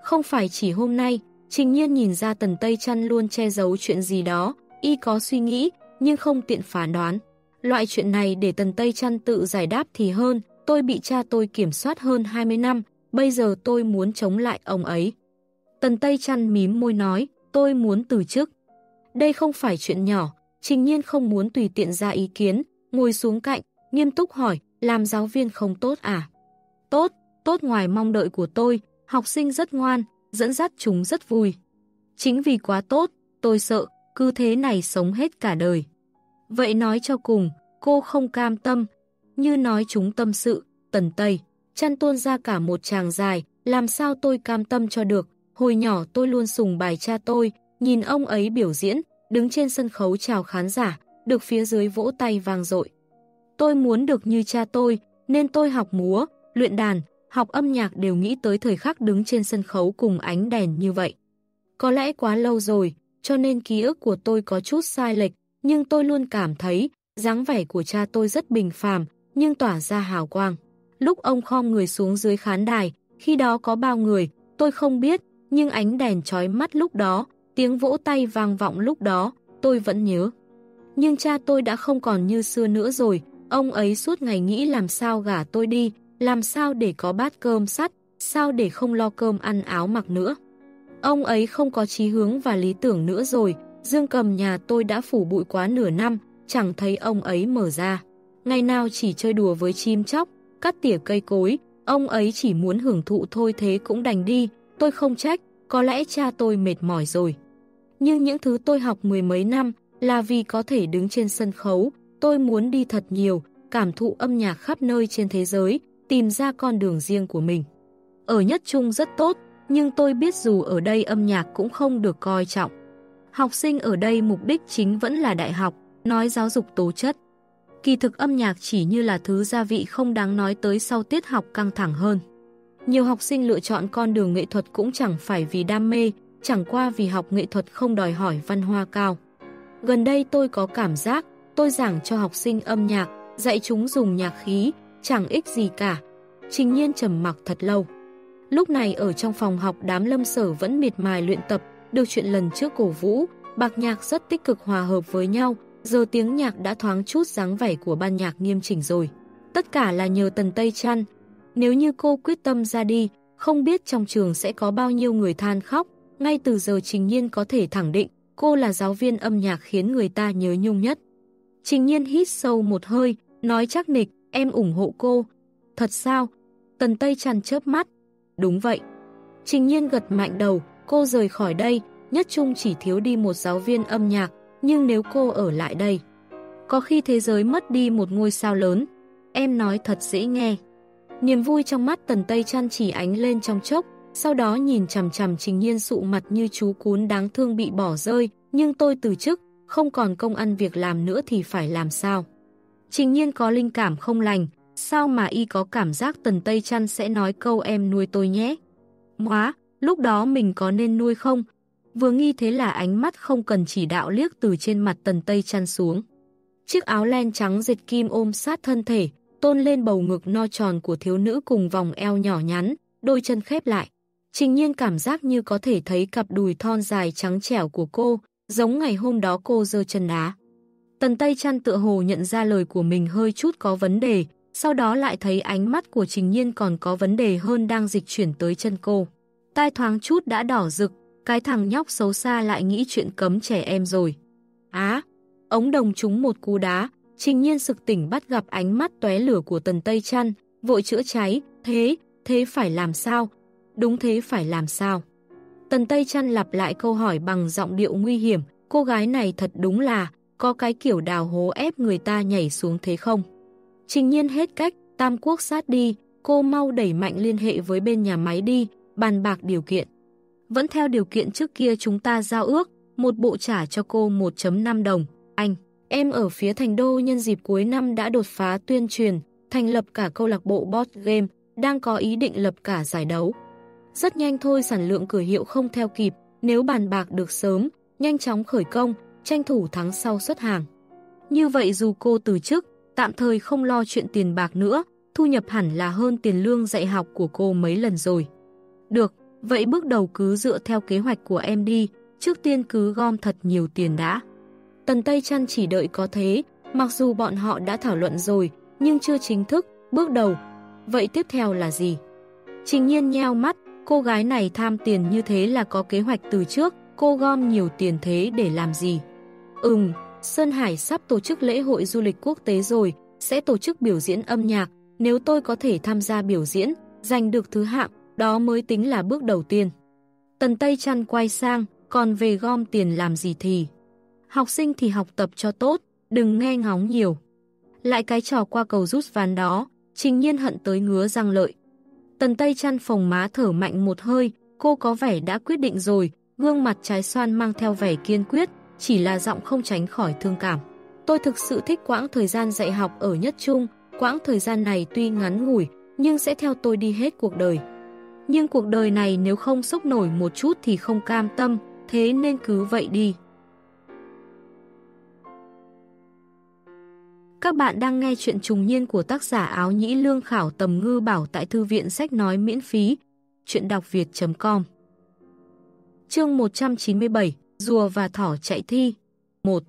Không phải chỉ hôm nay, trình nhiên nhìn ra tần Tây chăn luôn che giấu chuyện gì đó, y có suy nghĩ, nhưng không tiện phán đoán. Loại chuyện này để tần Tây chăn tự giải đáp thì hơn, tôi bị cha tôi kiểm soát hơn 20 năm, bây giờ tôi muốn chống lại ông ấy. Tần Tây chăn mím môi nói, tôi muốn từ chức. Đây không phải chuyện nhỏ, Trình nhiên không muốn tùy tiện ra ý kiến, ngồi xuống cạnh, nghiêm túc hỏi, làm giáo viên không tốt à? Tốt, tốt ngoài mong đợi của tôi, học sinh rất ngoan, dẫn dắt chúng rất vui. Chính vì quá tốt, tôi sợ, cứ thế này sống hết cả đời. Vậy nói cho cùng, cô không cam tâm, như nói chúng tâm sự, tần tây, chăn tuôn ra cả một tràng dài, làm sao tôi cam tâm cho được, hồi nhỏ tôi luôn sùng bài cha tôi, nhìn ông ấy biểu diễn, đứng trên sân khấu chào khán giả, được phía dưới vỗ tay vang dội. Tôi muốn được như cha tôi, nên tôi học múa, luyện đàn, học âm nhạc đều nghĩ tới thời khắc đứng trên sân khấu cùng ánh đèn như vậy. Có lẽ quá lâu rồi, cho nên ký ức của tôi có chút sai lệch, nhưng tôi luôn cảm thấy dáng vẻ của cha tôi rất bình phàm, nhưng tỏa ra hào quang. Lúc ông khom người xuống dưới khán đài, khi đó có bao người, tôi không biết, nhưng ánh đèn trói mắt lúc đó Tiếng vỗ tay vang vọng lúc đó, tôi vẫn nhớ. Nhưng cha tôi đã không còn như xưa nữa rồi, ông ấy suốt ngày nghĩ làm sao gả tôi đi, làm sao để có bát cơm sắt, sao để không lo cơm ăn áo mặc nữa. Ông ấy không có chí hướng và lý tưởng nữa rồi, dương cầm nhà tôi đã phủ bụi quá nửa năm, chẳng thấy ông ấy mở ra. Ngày nào chỉ chơi đùa với chim chóc, cắt tỉa cây cối, Ông ấy chỉ muốn hưởng thụ thôi thế cũng đành đi, tôi không trách, có lẽ cha tôi mệt mỏi rồi. Nhưng những thứ tôi học mười mấy năm là vì có thể đứng trên sân khấu, tôi muốn đi thật nhiều, cảm thụ âm nhạc khắp nơi trên thế giới, tìm ra con đường riêng của mình. Ở nhất trung rất tốt, nhưng tôi biết dù ở đây âm nhạc cũng không được coi trọng. Học sinh ở đây mục đích chính vẫn là đại học, nói giáo dục tố chất. Kỳ thực âm nhạc chỉ như là thứ gia vị không đáng nói tới sau tiết học căng thẳng hơn. Nhiều học sinh lựa chọn con đường nghệ thuật cũng chẳng phải vì đam mê, chẳng qua vì học nghệ thuật không đòi hỏi văn hoa cao. Gần đây tôi có cảm giác, tôi giảng cho học sinh âm nhạc, dạy chúng dùng nhạc khí, chẳng ích gì cả. Trình nhiên trầm mặc thật lâu. Lúc này ở trong phòng học đám lâm sở vẫn miệt mài luyện tập, được chuyện lần trước cổ vũ, bạc nhạc rất tích cực hòa hợp với nhau, giờ tiếng nhạc đã thoáng chút dáng vẻ của ban nhạc nghiêm chỉnh rồi. Tất cả là nhờ Tần Tây Trăn. Nếu như cô quyết tâm ra đi, không biết trong trường sẽ có bao nhiêu người than khóc, ngay từ giờ Trình Nhiên có thể thẳng định cô là giáo viên âm nhạc khiến người ta nhớ nhung nhất. Trình Nhiên hít sâu một hơi, nói chắc nịch, em ủng hộ cô. Thật sao? Tần Tây chăn chớp mắt. Đúng vậy. Trình Nhiên gật mạnh đầu, cô rời khỏi đây, nhất chung chỉ thiếu đi một giáo viên âm nhạc, nhưng nếu cô ở lại đây, có khi thế giới mất đi một ngôi sao lớn. Em nói thật dễ nghe. Niềm vui trong mắt Tần Tây chăn chỉ ánh lên trong chốc, sau đó nhìn chằm chằm trình nhiên sụ mặt như chú cún đáng thương bị bỏ rơi, nhưng tôi từ chức, không còn công ăn việc làm nữa thì phải làm sao. Trình nhiên có linh cảm không lành, sao mà y có cảm giác Tần Tây Trăn sẽ nói câu em nuôi tôi nhé. Móa, lúc đó mình có nên nuôi không? Vừa nghi thế là ánh mắt không cần chỉ đạo liếc từ trên mặt tần tây Trăn xuống. Chiếc áo len trắng dệt kim ôm sát thân thể, tôn lên bầu ngực no tròn của thiếu nữ cùng vòng eo nhỏ nhắn, đôi chân khép lại. Trình nhiên cảm giác như có thể thấy cặp đùi thon dài trắng trẻo của cô, giống ngày hôm đó cô dơ chân đá. Tần Tây trăn tựa hồ nhận ra lời của mình hơi chút có vấn đề, sau đó lại thấy ánh mắt của Trình Nhiên còn có vấn đề hơn đang dịch chuyển tới chân cô. Tai thoáng chút đã đỏ rực, cái thằng nhóc xấu xa lại nghĩ chuyện cấm trẻ em rồi. Á, ống đồng trúng một cú đá, trình nhiên sực tỉnh bắt gặp ánh mắt tóe lửa của tần Tây Trăn, vội chữa cháy, thế, thế phải làm sao? Đúng thế phải làm sao? Tần Tây Trăn lặp lại câu hỏi bằng giọng điệu nguy hiểm, cô gái này thật đúng là, có cái kiểu đào hố ép người ta nhảy xuống thế không? Trình nhiên hết cách, tam quốc sát đi, cô mau đẩy mạnh liên hệ với bên nhà máy đi, bàn bạc điều kiện. Vẫn theo điều kiện trước kia chúng ta giao ước, một bộ trả cho cô 1.5 đồng. Anh, em ở phía thành đô nhân dịp cuối năm đã đột phá tuyên truyền, thành lập cả câu lạc bộ bot game, đang có ý định lập cả giải đấu. Rất nhanh thôi sản lượng cửa hiệu không theo kịp, nếu bàn bạc được sớm, nhanh chóng khởi công, tranh thủ tháng sau xuất hàng. Như vậy dù cô từ chức, tạm thời không lo chuyện tiền bạc nữa, thu nhập hẳn là hơn tiền lương dạy học của cô mấy lần rồi. Được, Vậy bước đầu cứ dựa theo kế hoạch của em đi, trước tiên cứ gom thật nhiều tiền đã. Tần Tây Trăn chỉ đợi có thế, mặc dù bọn họ đã thảo luận rồi, nhưng chưa chính thức, bước đầu. Vậy tiếp theo là gì? Trình nhiên nheo mắt, cô gái này tham tiền như thế là có kế hoạch từ trước, cô gom nhiều tiền thế để làm gì? Ừm, Sơn Hải sắp tổ chức lễ hội du lịch quốc tế rồi, sẽ tổ chức biểu diễn âm nhạc, nếu tôi có thể tham gia biểu diễn, giành được thứ hạng, đó mới tính là bước đầu tiên. Tần Tây Trăn quay sang, còn về gom tiền làm gì thì. Học sinh thì học tập cho tốt, đừng nghe ngóng nhiều. Lại cái trò qua cầu rút ván đó, trình nhiên hận tới ngứa răng lợi. Tần Tây chăn phòng má thở mạnh một hơi, cô có vẻ đã quyết định rồi, gương mặt trái xoan mang theo vẻ kiên quyết, chỉ là giọng không tránh khỏi thương cảm. Tôi thực sự thích quãng thời gian dạy học ở nhất trung, quãng thời gian này tuy ngắn ngủi, nhưng sẽ theo tôi đi hết cuộc đời. Nhưng cuộc đời này nếu không sốc nổi một chút thì không cam tâm, thế nên cứ vậy đi. Các bạn đang nghe chuyện trùng niên của tác giả áo nhĩ lương khảo tầm ngư bảo tại thư viện sách nói miễn phí. Chuyện đọc việt.com Chương 197 Rùa và thỏ chạy thi 1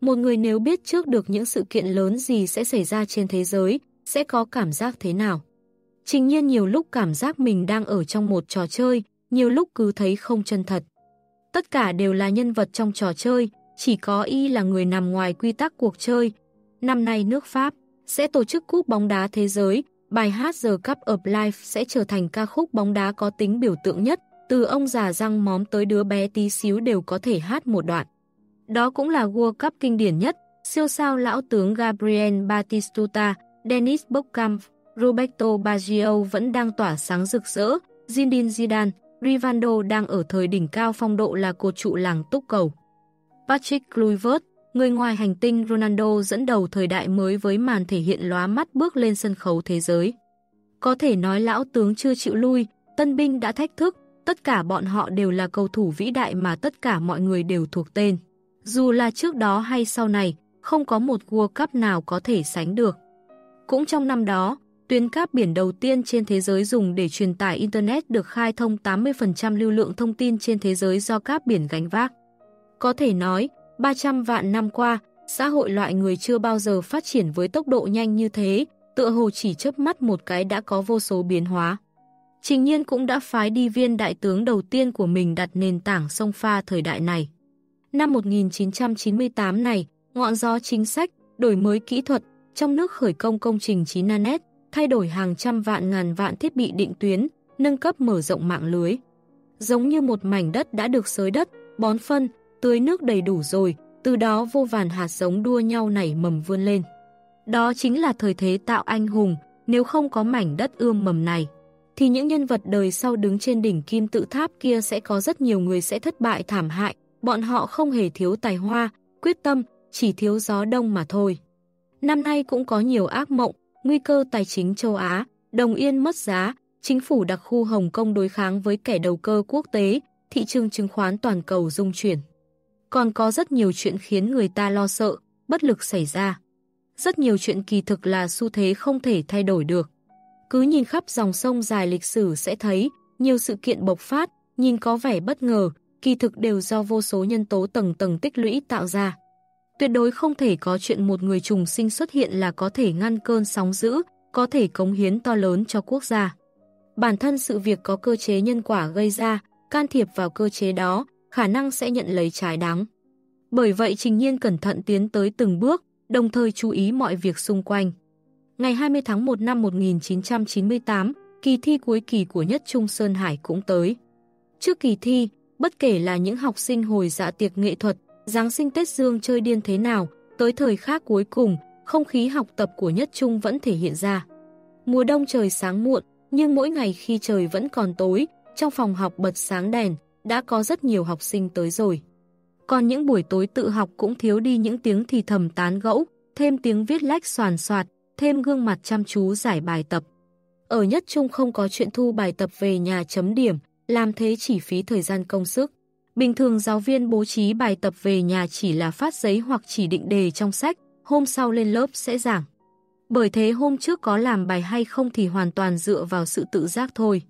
Một người nếu biết trước được những sự kiện lớn gì sẽ xảy ra trên thế giới, sẽ có cảm giác thế nào? Trình nhiên nhiều lúc cảm giác mình đang ở trong một trò chơi, nhiều lúc cứ thấy không chân thật. Tất cả đều là nhân vật trong trò chơi, chỉ có y là người nằm ngoài quy tắc cuộc chơi. Năm nay nước Pháp, sẽ tổ chức cúp bóng đá thế giới, bài hát The Cup of Life sẽ trở thành ca khúc bóng đá có tính biểu tượng nhất, từ ông già răng móm tới đứa bé tí xíu đều có thể hát một đoạn. Đó cũng là World Cup kinh điển nhất, siêu sao lão tướng Gabriel Batistuta, Dennis Bergkamp, Roberto Baggio vẫn đang tỏa sáng rực rỡ, Zinedine Zidane, Rivaldo đang ở thời đỉnh cao phong độ là cột trụ làng túc cầu. Patrick Kluivert, người ngoài hành tinh Ronaldo dẫn đầu thời đại mới với màn thể hiện lóa mắt bước lên sân khấu thế giới. Có thể nói lão tướng chưa chịu lui, tân binh đã thách thức, tất cả bọn họ đều là cầu thủ vĩ đại mà tất cả mọi người đều thuộc tên. Dù là trước đó hay sau này, không có một World Cup nào có thể sánh được. Cũng trong năm đó, tuyến cáp biển đầu tiên trên thế giới dùng để truyền tải Internet được khai thông 80% lưu lượng thông tin trên thế giới do cáp biển gánh vác. Có thể nói, 300 vạn năm qua, xã hội loại người chưa bao giờ phát triển với tốc độ nhanh như thế, tựa hồ chỉ chớp mắt một cái đã có vô số biến hóa. Trình nhiên cũng đã phái đi viên đại tướng đầu tiên của mình đặt nền tảng sông pha thời đại này. Năm 1998 này, ngọn gió chính sách, đổi mới kỹ thuật, trong nước khởi công công trình 9 nanet, thay đổi hàng trăm vạn ngàn vạn thiết bị định tuyến, nâng cấp mở rộng mạng lưới. Giống như một mảnh đất đã được xới đất, bón phân, tưới nước đầy đủ rồi, từ đó vô vàn hạt giống đua nhau nảy mầm vươn lên. Đó chính là thời thế tạo anh hùng, nếu không có mảnh đất ươm mầm này, thì những nhân vật đời sau đứng trên đỉnh kim tự tháp kia sẽ có rất nhiều người sẽ thất bại thảm hại, bọn họ không hề thiếu tài hoa, quyết tâm, chỉ thiếu gió đông mà thôi. Năm nay cũng có nhiều ác mộng, nguy cơ tài chính châu Á, đồng yên mất giá, chính phủ đặc khu Hồng Kông đối kháng với kẻ đầu cơ quốc tế, thị trường chứng khoán toàn cầu rung chuyển. Còn có rất nhiều chuyện khiến người ta lo sợ, bất lực xảy ra. Rất nhiều chuyện kỳ thực là xu thế không thể thay đổi được. Cứ nhìn khắp dòng sông dài lịch sử sẽ thấy, nhiều sự kiện bộc phát, nhìn có vẻ bất ngờ, kỳ thực đều do vô số nhân tố tầng tầng tích lũy tạo ra. Tuyệt đối không thể có chuyện một người trùng sinh xuất hiện là có thể ngăn cơn sóng dữ, có thể cống hiến to lớn cho quốc gia. Bản thân sự việc có cơ chế nhân quả gây ra, can thiệp vào cơ chế đó, khả năng sẽ nhận lấy trái đắng. Bởi vậy Trình Nhiên cẩn thận tiến tới từng bước, đồng thời chú ý mọi việc xung quanh. Ngày 20 tháng 1 năm 1998, kỳ thi cuối kỳ của Nhất Trung Sơn Hải cũng tới. Trước kỳ thi, bất kể là những học sinh hồi dạ tiệc nghệ thuật, Giáng sinh Tết Dương chơi điên thế nào, tới thời khắc cuối cùng, không khí học tập của Nhất Trung vẫn thể hiện ra. Mùa đông trời sáng muộn, nhưng mỗi ngày khi trời vẫn còn tối, trong phòng học bật sáng đèn, đã có rất nhiều học sinh tới rồi. Còn những buổi tối tự học cũng thiếu đi những tiếng thì thầm tán gẫu, thêm tiếng viết lách soàn soạt, thêm gương mặt chăm chú giải bài tập. Ở nhất trung không có chuyện thu bài tập về nhà chấm điểm, làm thế chỉ phí thời gian công sức. Bình thường giáo viên bố trí bài tập về nhà chỉ là phát giấy hoặc chỉ định đề trong sách, hôm sau lên lớp sẽ giảng. Bởi thế hôm trước có làm bài hay không thì hoàn toàn dựa vào sự tự giác thôi.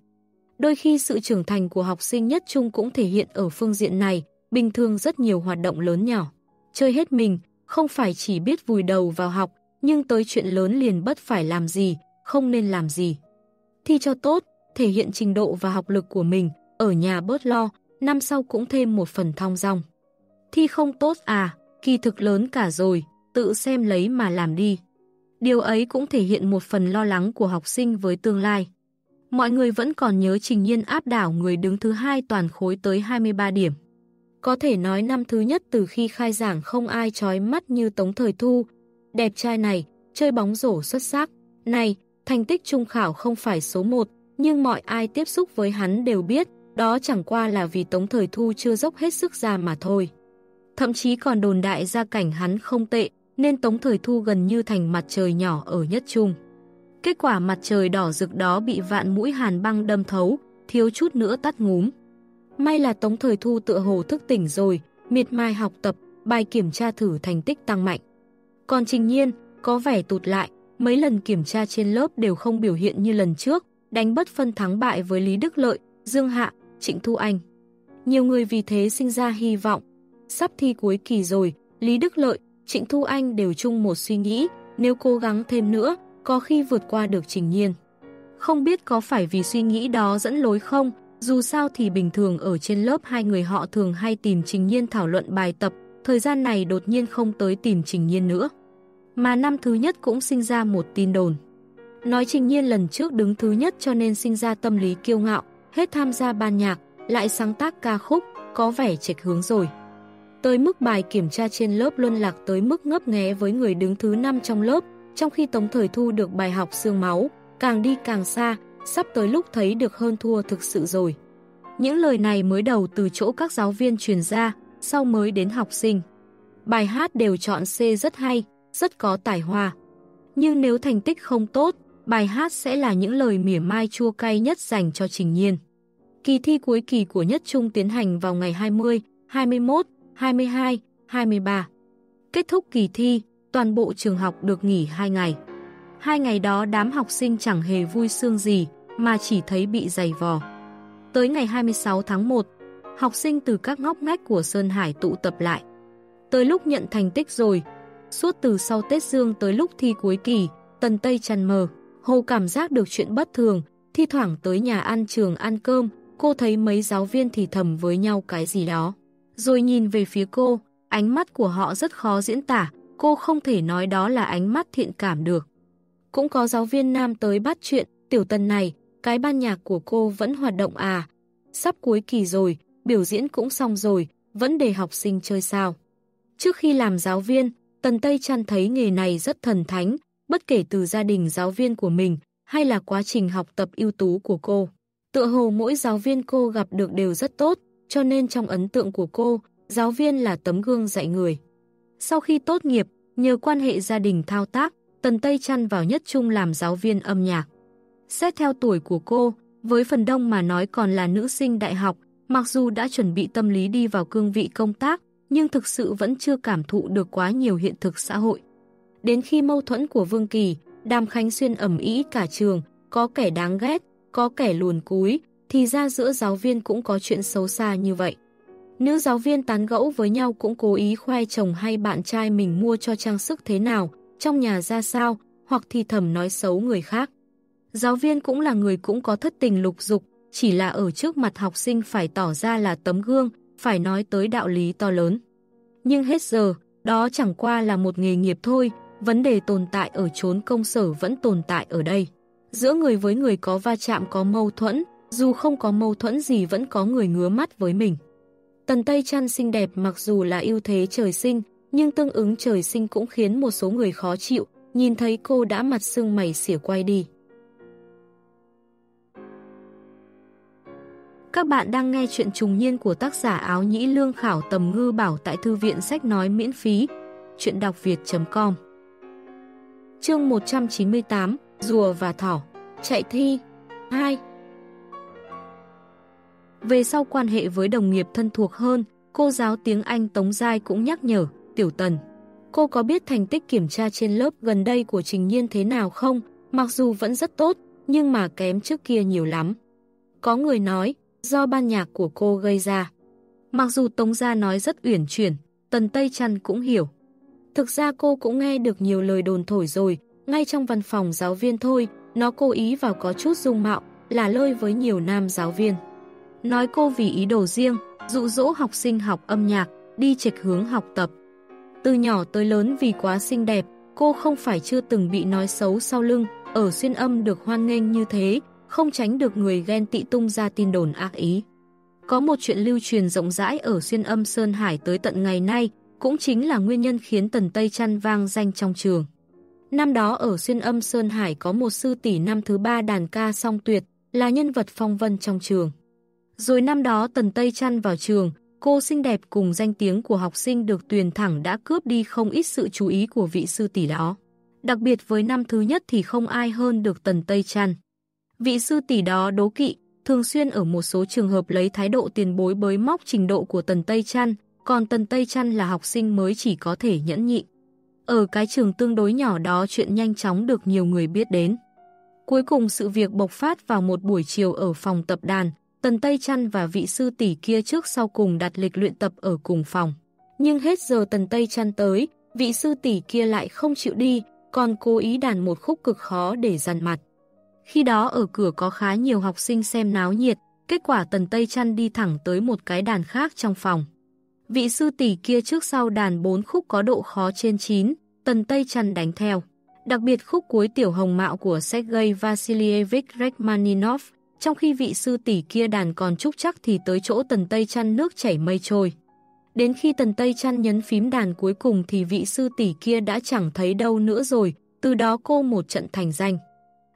Đôi khi sự trưởng thành của học sinh nhất trung cũng thể hiện ở phương diện này, bình thường rất nhiều hoạt động lớn nhỏ. Chơi hết mình, không phải chỉ biết vùi đầu vào học, nhưng tới chuyện lớn liền bất phải làm gì, không nên làm gì. Thi cho tốt, thể hiện trình độ và học lực của mình, ở nhà bớt lo, năm sau cũng thêm một phần thong dong. Thi không tốt à, kỳ thực lớn cả rồi, tự xem lấy mà làm đi. Điều ấy cũng thể hiện một phần lo lắng của học sinh với tương lai. Mọi người vẫn còn nhớ Trình Nhiên áp đảo người đứng thứ hai toàn khối tới 23 điểm. Có thể nói năm thứ nhất từ khi khai giảng không ai trói mắt như Tống Thời Thu. Đẹp trai này, chơi bóng rổ xuất sắc. Này, thành tích trung khảo không phải số 1, nhưng mọi ai tiếp xúc với hắn đều biết, đó chẳng qua là vì Tống Thời Thu chưa dốc hết sức ra mà thôi. Thậm chí còn đồn đại ra cảnh hắn không tệ, nên Tống Thời Thu gần như thành mặt trời nhỏ ở nhất trung. Kết quả mặt trời đỏ rực đó bị vạn mũi hàn băng đâm thấu, thiếu chút nữa tắt ngúm. May là Tống Thời Thu tựa hồ thức tỉnh rồi, miệt mài học tập, bài kiểm tra thử thành tích tăng mạnh. Còn Trình Nhiên, có vẻ tụt lại, mấy lần kiểm tra trên lớp đều không biểu hiện như lần trước, đánh bất phân thắng bại với Lý Đức Lợi, Dương Hạ, Trịnh Thu Anh. Nhiều người vì thế sinh ra hy vọng. Sắp thi cuối kỳ rồi, Lý Đức Lợi, Trịnh Thu Anh đều chung một suy nghĩ, nếu cố gắng thêm nữa, có khi vượt qua được Trình Nhiên. Không biết có phải vì suy nghĩ đó dẫn lối không, dù sao thì bình thường ở trên lớp hai người họ thường hay tìm Trình Nhiên thảo luận bài tập, thời gian này đột nhiên không tới tìm Trình Nhiên nữa. mà năm thứ nhất cũng sinh ra một tin đồn. Nói Trình Nhiên lần trước đứng thứ nhất cho nên sinh ra tâm lý kiêu ngạo, hết tham gia ban nhạc, lại sáng tác ca khúc, có vẻ chệch hướng rồi. Tới mức bài kiểm tra trên lớp luân lạc tới mức ngấp nghé với người đứng thứ năm trong lớp, trong khi Tống Thời Thu được bài học xương máu, càng đi càng xa, sắp tới lúc thấy được hơn thua thực sự rồi. Những lời này mới đầu từ chỗ các giáo viên truyền ra, sau mới đến học sinh. Bài hát đều chọn C rất hay, rất có tài hoa. Nhưng nếu thành tích không tốt, bài hát sẽ là những lời mỉa mai chua cay nhất dành cho Trình Nhiên. Kỳ thi cuối kỳ của Nhất Trung tiến hành vào ngày 20, 21, 22, 23. Kết thúc kỳ thi, toàn bộ trường học được nghỉ 2 ngày. Hai ngày đó đám học sinh chẳng hề vui sương gì, mà chỉ thấy bị dày vò. Tới ngày 26 tháng 1, học sinh từ các ngóc ngách của Sơn Hải tụ tập lại. Tới lúc nhận thành tích rồi, suốt từ sau Tết Dương tới lúc thi cuối kỳ, Tần Tây chăn mờ, Hồ cảm giác được chuyện bất thường, thi thoảng tới nhà ăn trường ăn cơm, cô thấy mấy giáo viên thì thầm với nhau cái gì đó. Rồi nhìn về phía cô, ánh mắt của họ rất khó diễn tả, cô không thể nói đó là ánh mắt thiện cảm được. Cũng có giáo viên nam tới bắt chuyện, tiểu tần này, cái ban nhạc của cô vẫn hoạt động à. Sắp cuối kỳ rồi, biểu diễn cũng xong rồi, vẫn để học sinh chơi sao. Trước khi làm giáo viên, Tần Tây Trăn thấy nghề này rất thần thánh, bất kể từ gia đình giáo viên của mình hay là quá trình học tập ưu tú của cô. Tựa hồ mỗi giáo viên cô gặp được đều rất tốt, cho nên trong ấn tượng của cô, giáo viên là tấm gương dạy người. Sau khi tốt nghiệp, nhờ quan hệ gia đình thao tác, Tần Tây chăn vào nhất trung làm giáo viên âm nhạc. Xét theo tuổi của cô, với phần đông mà nói còn là nữ sinh đại học, mặc dù đã chuẩn bị tâm lý đi vào cương vị công tác, nhưng thực sự vẫn chưa cảm thụ được quá nhiều hiện thực xã hội. Đến khi mâu thuẫn của Vương Kỳ, Đàm Khánh Xuyên ẩm ý cả trường, có kẻ đáng ghét, có kẻ luồn cúi, thì ra giữa giáo viên cũng có chuyện xấu xa như vậy. Nữ giáo viên tán gẫu với nhau cũng cố ý khoe chồng hay bạn trai mình mua cho trang sức thế nào, trong nhà ra sao, hoặc thì thầm nói xấu người khác. Giáo viên cũng là người cũng có thất tình lục dục, chỉ là ở trước mặt học sinh phải tỏ ra là tấm gương, phải nói tới đạo lý to lớn. Nhưng hết giờ, đó chẳng qua là một nghề nghiệp thôi, vấn đề tồn tại ở chốn công sở vẫn tồn tại ở đây. Giữa người với người có va chạm có mâu thuẫn, dù không có mâu thuẫn gì vẫn có người ngứa mắt với mình. Tần Tây Trăn xinh đẹp mặc dù là ưu thế trời sinh, nhưng tương ứng trời sinh cũng khiến một số người khó chịu, nhìn thấy cô đã mặt sưng mày xỉa quay đi. Các bạn đang nghe chuyện trùng niên của tác giả áo nhĩ lương khảo tầm ngư bảo tại thư viện sách nói miễn phí. Chuyện đọc việt.com Chương 198 Rùa và Thỏ Chạy thi 2 về sau quan hệ với đồng nghiệp thân thuộc hơn, cô giáo tiếng Anh Tống Giai cũng nhắc nhở, Tiểu Tần. Cô có biết thành tích kiểm tra trên lớp gần đây của Trình Nhiên thế nào không? Mặc dù vẫn rất tốt, nhưng mà kém trước kia nhiều lắm. Có người nói, do ban nhạc của cô gây ra. Mặc dù Tống Gia nói rất uyển chuyển, Tần Tây Trăn cũng hiểu. Thực ra cô cũng nghe được nhiều lời đồn thổi rồi, ngay trong văn phòng giáo viên thôi, nó cố ý vào có chút dung mạo, là lơi với nhiều nam giáo viên. Nói cô vì ý đồ riêng, dụ dỗ học sinh học âm nhạc, đi chệch hướng học tập. Từ nhỏ tới lớn vì quá xinh đẹp, cô không phải chưa từng bị nói xấu sau lưng, ở xuyên âm được hoan nghênh như thế, không tránh được người ghen tị tung ra tin đồn ác ý. Có một chuyện lưu truyền rộng rãi ở xuyên âm Sơn Hải tới tận ngày nay, cũng chính là nguyên nhân khiến Tần Tây Trăn vang danh trong trường. Năm đó ở xuyên âm Sơn Hải có một sư tỷ năm thứ ba đàn ca song tuyệt, là nhân vật phong vân trong trường. Rồi năm đó Tần Tây Trăn vào trường, cô xinh đẹp cùng danh tiếng của học sinh được tuyển thẳng đã cướp đi không ít sự chú ý của vị sư tỷ đó. Đặc biệt với năm thứ nhất thì không ai hơn được Tần Tây Trăn. Vị sư tỷ đó đố kỵ, thường xuyên ở một số trường hợp lấy thái độ tiền bối bới móc trình độ của Tần Tây Trăn, còn Tần Tây Trăn là học sinh mới chỉ có thể nhẫn nhịn. Ở cái trường tương đối nhỏ đó chuyện nhanh chóng được nhiều người biết đến. Cuối cùng sự việc bộc phát vào một buổi chiều ở phòng tập đàn, Tần Tây Trăn và vị sư tỷ kia trước sau cùng đặt lịch luyện tập ở cùng phòng. Nhưng hết giờ Tần Tây Trăn tới, vị sư tỷ kia lại không chịu đi, còn cố ý đàn một khúc cực khó để dằn mặt. Khi đó ở cửa có khá nhiều học sinh xem náo nhiệt, kết quả Tần Tây Trăn đi thẳng tới một cái đàn khác trong phòng. Vị sư tỷ kia trước sau đàn bốn khúc có độ khó trên 9, Tần Tây Trăn đánh theo. Đặc biệt khúc cuối tiểu hồng mạo của Sergei Vasilievich Rachmaninov, trong khi vị sư tỷ kia đàn còn trúc chắc thì tới chỗ Tần Tây chăn nước chảy mây trôi. Đến khi Tần Tây chăn nhấn phím đàn cuối cùng thì vị sư tỷ kia đã chẳng thấy đâu nữa rồi, từ đó cô một trận thành danh.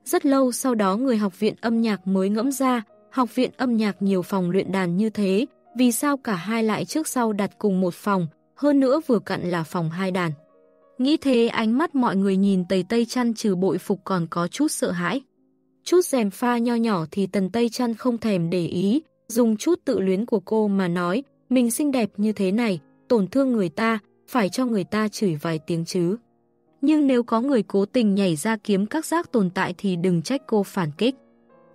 Rất lâu sau đó người học viện âm nhạc mới ngẫm ra, học viện âm nhạc nhiều phòng luyện đàn như thế, vì sao cả hai lại trước sau đặt cùng một phòng, hơn nữa vừa cận là phòng hai đàn. Nghĩ thế ánh mắt mọi người nhìn tầy Tây Chăn trừ bội phục còn có chút sợ hãi. Chút rèm pha nho nhỏ thì Tần Tây Chăn không thèm để ý, dùng chút tự luyến của cô mà nói, mình xinh đẹp như thế này, tổn thương người ta, phải cho người ta chửi vài tiếng chứ. Nhưng nếu có người cố tình nhảy ra kiếm các giác tồn tại thì đừng trách cô phản kích.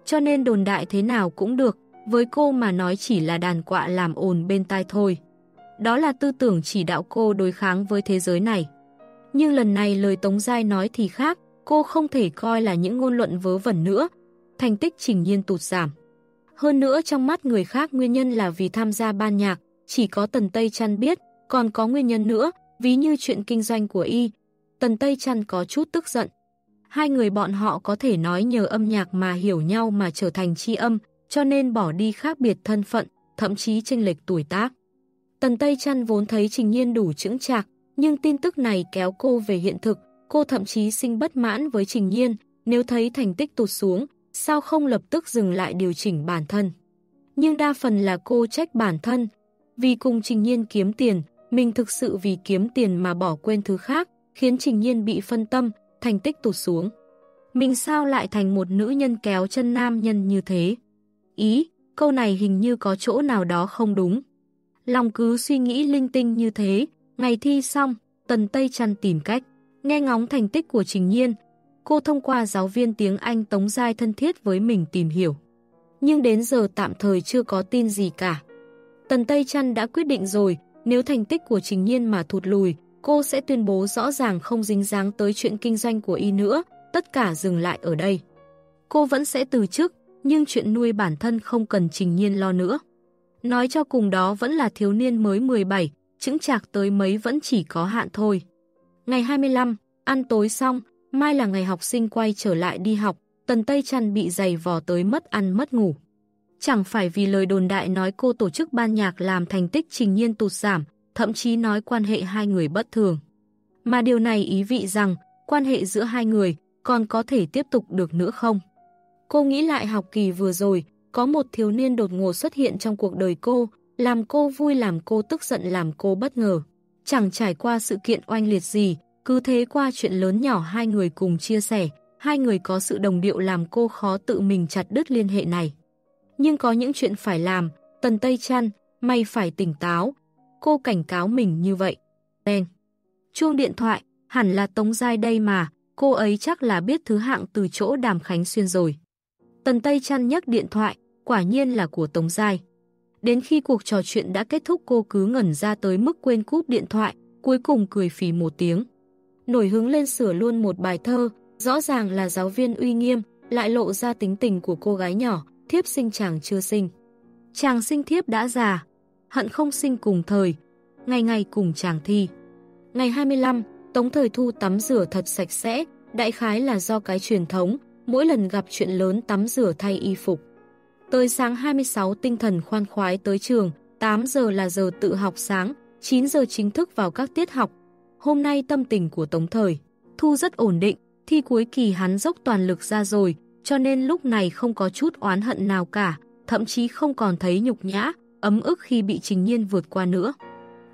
Cho nên đồn đại thế nào cũng được, với cô mà nói chỉ là đàn quạ làm ồn bên tai thôi. Đó là tư tưởng chỉ đạo cô đối kháng với thế giới này. Nhưng lần này lời Tống Giai nói thì khác, cô không thể coi là những ngôn luận vớ vẩn nữa. Thành tích trình nhiên tụt giảm. Hơn nữa trong mắt người khác nguyên nhân là vì tham gia ban nhạc, chỉ có Tần Tây Trăn biết, còn có nguyên nhân nữa, ví như chuyện kinh doanh của y. Tần Tây Trăn có chút tức giận. Hai người bọn họ có thể nói nhờ âm nhạc mà hiểu nhau mà trở thành tri âm, cho nên bỏ đi khác biệt thân phận, thậm chí chênh lệch tuổi tác. Tần Tây Trăn vốn thấy Trình Nhiên đủ chững chạc, nhưng tin tức này kéo cô về hiện thực, cô thậm chí sinh bất mãn với Trình Nhiên, nếu thấy thành tích tụt xuống, sao không lập tức dừng lại điều chỉnh bản thân. Nhưng đa phần là cô trách bản thân, vì cùng Trình Nhiên kiếm tiền, mình thực sự vì kiếm tiền mà bỏ quên thứ khác, khiến Trình Nhiên bị phân tâm, thành tích tụt xuống. Mình sao lại thành một nữ nhân kéo chân nam nhân như thế? Ý, câu này hình như có chỗ nào đó không đúng. Lòng cứ suy nghĩ linh tinh như thế, ngày thi xong, Tần Tây Trăn tìm cách, nghe ngóng thành tích của Trình Nhiên. Cô thông qua giáo viên tiếng Anh Tống Giai thân thiết với mình tìm hiểu. Nhưng đến giờ tạm thời chưa có tin gì cả. Tần Tây Trăn đã quyết định rồi, nếu thành tích của Trình Nhiên mà thụt lùi, cô sẽ tuyên bố rõ ràng không dính dáng tới chuyện kinh doanh của y nữa, tất cả dừng lại ở đây. Cô vẫn sẽ từ chức, nhưng chuyện nuôi bản thân không cần Trình Nhiên lo nữa. Nói cho cùng đó vẫn là thiếu niên mới 17, chững chạc tới mấy vẫn chỉ có hạn thôi. Ngày 25, ăn tối xong, mai là ngày học sinh quay trở lại đi học, Tần Tây Trăn bị dày vò tới mất ăn mất ngủ. Chẳng phải vì lời đồn đại nói cô tổ chức ban nhạc làm thành tích trình nhiên tụt giảm, thậm chí nói quan hệ hai người bất thường. Mà điều này ý vị rằng, quan hệ giữa hai người còn có thể tiếp tục được nữa không? Cô nghĩ lại học kỳ vừa rồi, có một thiếu niên đột ngột xuất hiện trong cuộc đời cô, làm cô vui làm cô tức giận làm cô bất ngờ. Chẳng trải qua sự kiện oanh liệt gì, cứ thế qua chuyện lớn nhỏ hai người cùng chia sẻ, hai người có sự đồng điệu làm cô khó tự mình chặt đứt liên hệ này. Nhưng có những chuyện phải làm, Tần Tây Trăn, mày phải tỉnh táo. Cô cảnh cáo mình như vậy. Đen. Chuông điện thoại, hẳn là Tống Giai đây mà, cô ấy chắc là biết thứ hạng từ chỗ Đàm Khánh Xuyên rồi. Tần Tây Trăn nhấc điện thoại, quả nhiên là của Tống Giai. Đến khi cuộc trò chuyện đã kết thúc cô cứ ngẩn ra tới mức quên cúp điện thoại, cuối cùng cười phì một tiếng. Nổi hứng lên sửa luôn một bài thơ, rõ ràng là giáo viên uy nghiêm, lại lộ ra tính tình của cô gái nhỏ, thiếp sinh chàng chưa sinh. Chàng sinh thiếp đã già, hận không sinh cùng thời, ngày ngày cùng chàng thi. Ngày 25, Tống Thời Thu tắm rửa thật sạch sẽ, đại khái là do cái truyền thống, mỗi lần gặp chuyện lớn tắm rửa thay y phục. Tới sáng 26 tinh thần khoan khoái tới trường, 8 giờ là giờ tự học sáng, 9 giờ chính thức vào các tiết học. Hôm nay tâm tình của Tống Thời, Thu rất ổn định, thi cuối kỳ hắn dốc toàn lực ra rồi, cho nên lúc này không có chút oán hận nào cả, thậm chí không còn thấy nhục nhã, ấm ức khi bị Trình Nhiên vượt qua nữa.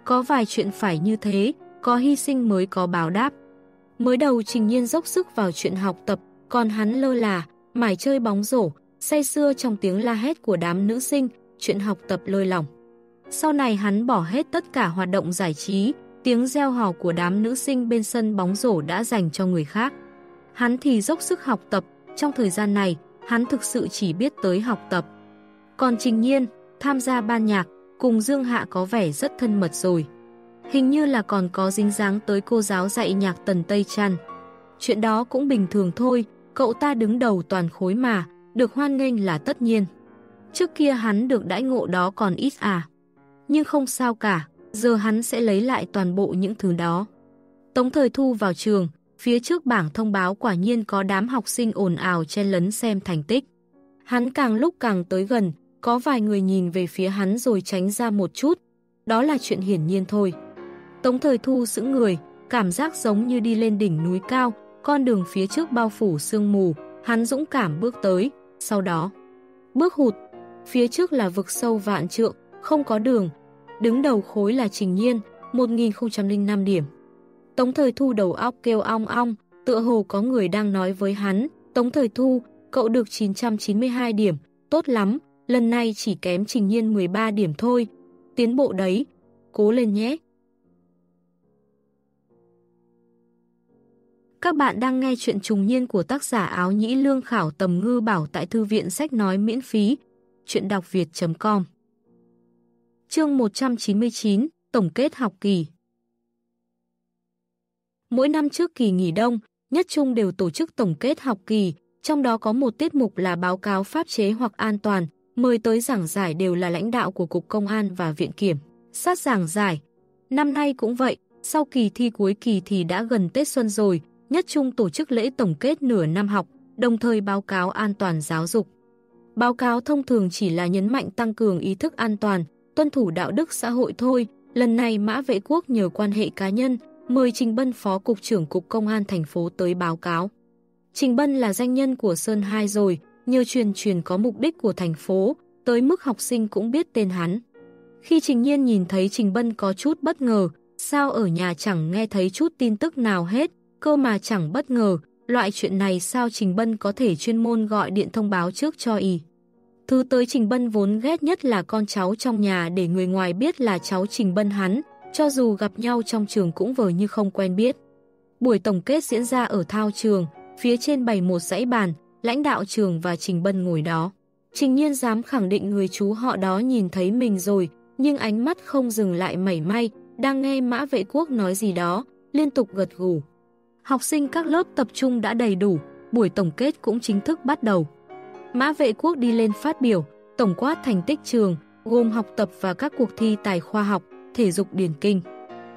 Có vài chuyện phải như thế, có hy sinh mới có báo đáp. Mới đầu Trình Nhiên dốc sức vào chuyện học tập, còn hắn lơ là, mải chơi bóng rổ, say xưa trong tiếng la hét của đám nữ sinh, chuyện học tập lơi lỏng. Sau này hắn bỏ hết tất cả hoạt động giải trí, tiếng reo hò của đám nữ sinh bên sân bóng rổ đã dành cho người khác. Hắn thì dốc sức học tập, trong thời gian này, hắn thực sự chỉ biết tới học tập. Còn Trình Nhiên, tham gia ban nhạc, cùng Dương Hạ có vẻ rất thân mật rồi. Hình như là còn có dính dáng tới cô giáo dạy nhạc Tần Tây Trăn. Chuyện đó cũng bình thường thôi, cậu ta đứng đầu toàn khối mà, được hoan nghênh là tất nhiên. Trước kia hắn được đãi ngộ đó còn ít à. Nhưng không sao cả, giờ hắn sẽ lấy lại toàn bộ những thứ đó. Tống Thời Thu vào trường, phía trước bảng thông báo quả nhiên có đám học sinh ồn ào chen lấn xem thành tích. Hắn càng lúc càng tới gần, có vài người nhìn về phía hắn rồi tránh ra một chút. Đó là chuyện hiển nhiên thôi. Tống Thời Thu sững người, cảm giác giống như đi lên đỉnh núi cao, con đường phía trước bao phủ sương mù, hắn dũng cảm bước tới, sau đó bước hụt, phía trước là vực sâu vạn trượng, không có đường, đứng đầu khối là Trình Nhiên, 1005 điểm. Tống Thời Thu đầu óc kêu ong ong, tựa hồ có người đang nói với hắn, Tống Thời Thu, cậu được 992 điểm, tốt lắm, lần này chỉ kém Trình Nhiên 13 điểm thôi, tiến bộ đấy, cố lên nhé. Các bạn đang nghe chuyện trùng niên của tác giả áo nhĩ lương khảo tầm ngư bảo tại thư viện sách nói miễn phí, chuyện đọc việt.com Chương 199 Tổng kết học kỳ. Mỗi năm trước kỳ nghỉ đông, nhất trung đều tổ chức tổng kết học kỳ, trong đó có một tiết mục là báo cáo pháp chế hoặc an toàn, mời tới giảng giải đều là lãnh đạo của Cục Công an và Viện Kiểm. Sát giảng giải, năm nay cũng vậy, sau kỳ thi cuối kỳ thì đã gần Tết Xuân rồi, nhất trung tổ chức lễ tổng kết nửa năm học, đồng thời báo cáo an toàn giáo dục. Báo cáo thông thường chỉ là nhấn mạnh tăng cường ý thức an toàn, tuân thủ đạo đức xã hội thôi, lần này Mã Vệ Quốc nhờ quan hệ cá nhân, mời Trình Bân Phó Cục trưởng Cục Công an thành phố tới báo cáo. Trình Bân là danh nhân của Sơn Hai rồi, nhờ truyền truyền có mục đích của thành phố, tới mức học sinh cũng biết tên hắn. Khi Trình Nhiên nhìn thấy Trình Bân có chút bất ngờ, sao ở nhà chẳng nghe thấy chút tin tức nào hết, cơ mà chẳng bất ngờ, loại chuyện này sao Trình Bân có thể chuyên môn gọi điện thông báo trước cho y. Thứ tới Trình Bân vốn ghét nhất là con cháu trong nhà để người ngoài biết là cháu Trình Bân hắn, cho dù gặp nhau trong trường cũng vờ như không quen biết. Buổi tổng kết diễn ra ở thao trường, phía trên bày một dãy bàn, lãnh đạo trường và Trình Bân ngồi đó. Trình nhiên dám khẳng định người chú họ đó nhìn thấy mình rồi, nhưng ánh mắt không dừng lại mảy may, đang nghe mã vệ quốc nói gì đó, liên tục gật gù. Học sinh các lớp tập trung đã đầy đủ, buổi tổng kết cũng chính thức bắt đầu. Mã vệ quốc đi lên phát biểu, tổng quát thành tích trường, gồm học tập và các cuộc thi tài khoa học, thể dục điển kinh.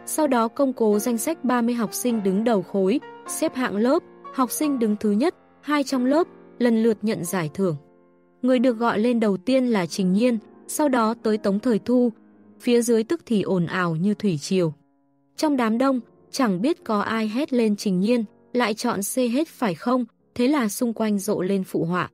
Sau đó công cố danh sách 30 học sinh đứng đầu khối, xếp hạng lớp, học sinh đứng thứ nhất, hai trong lớp, lần lượt nhận giải thưởng. Người được gọi lên đầu tiên là Trình Nhiên, sau đó tới Tống Thời Thu, phía dưới tức thì ồn ào như thủy triều. Trong đám đông, chẳng biết có ai hét lên Trình Nhiên, lại chọn C hết phải không, thế là xung quanh rộ lên phụ họa.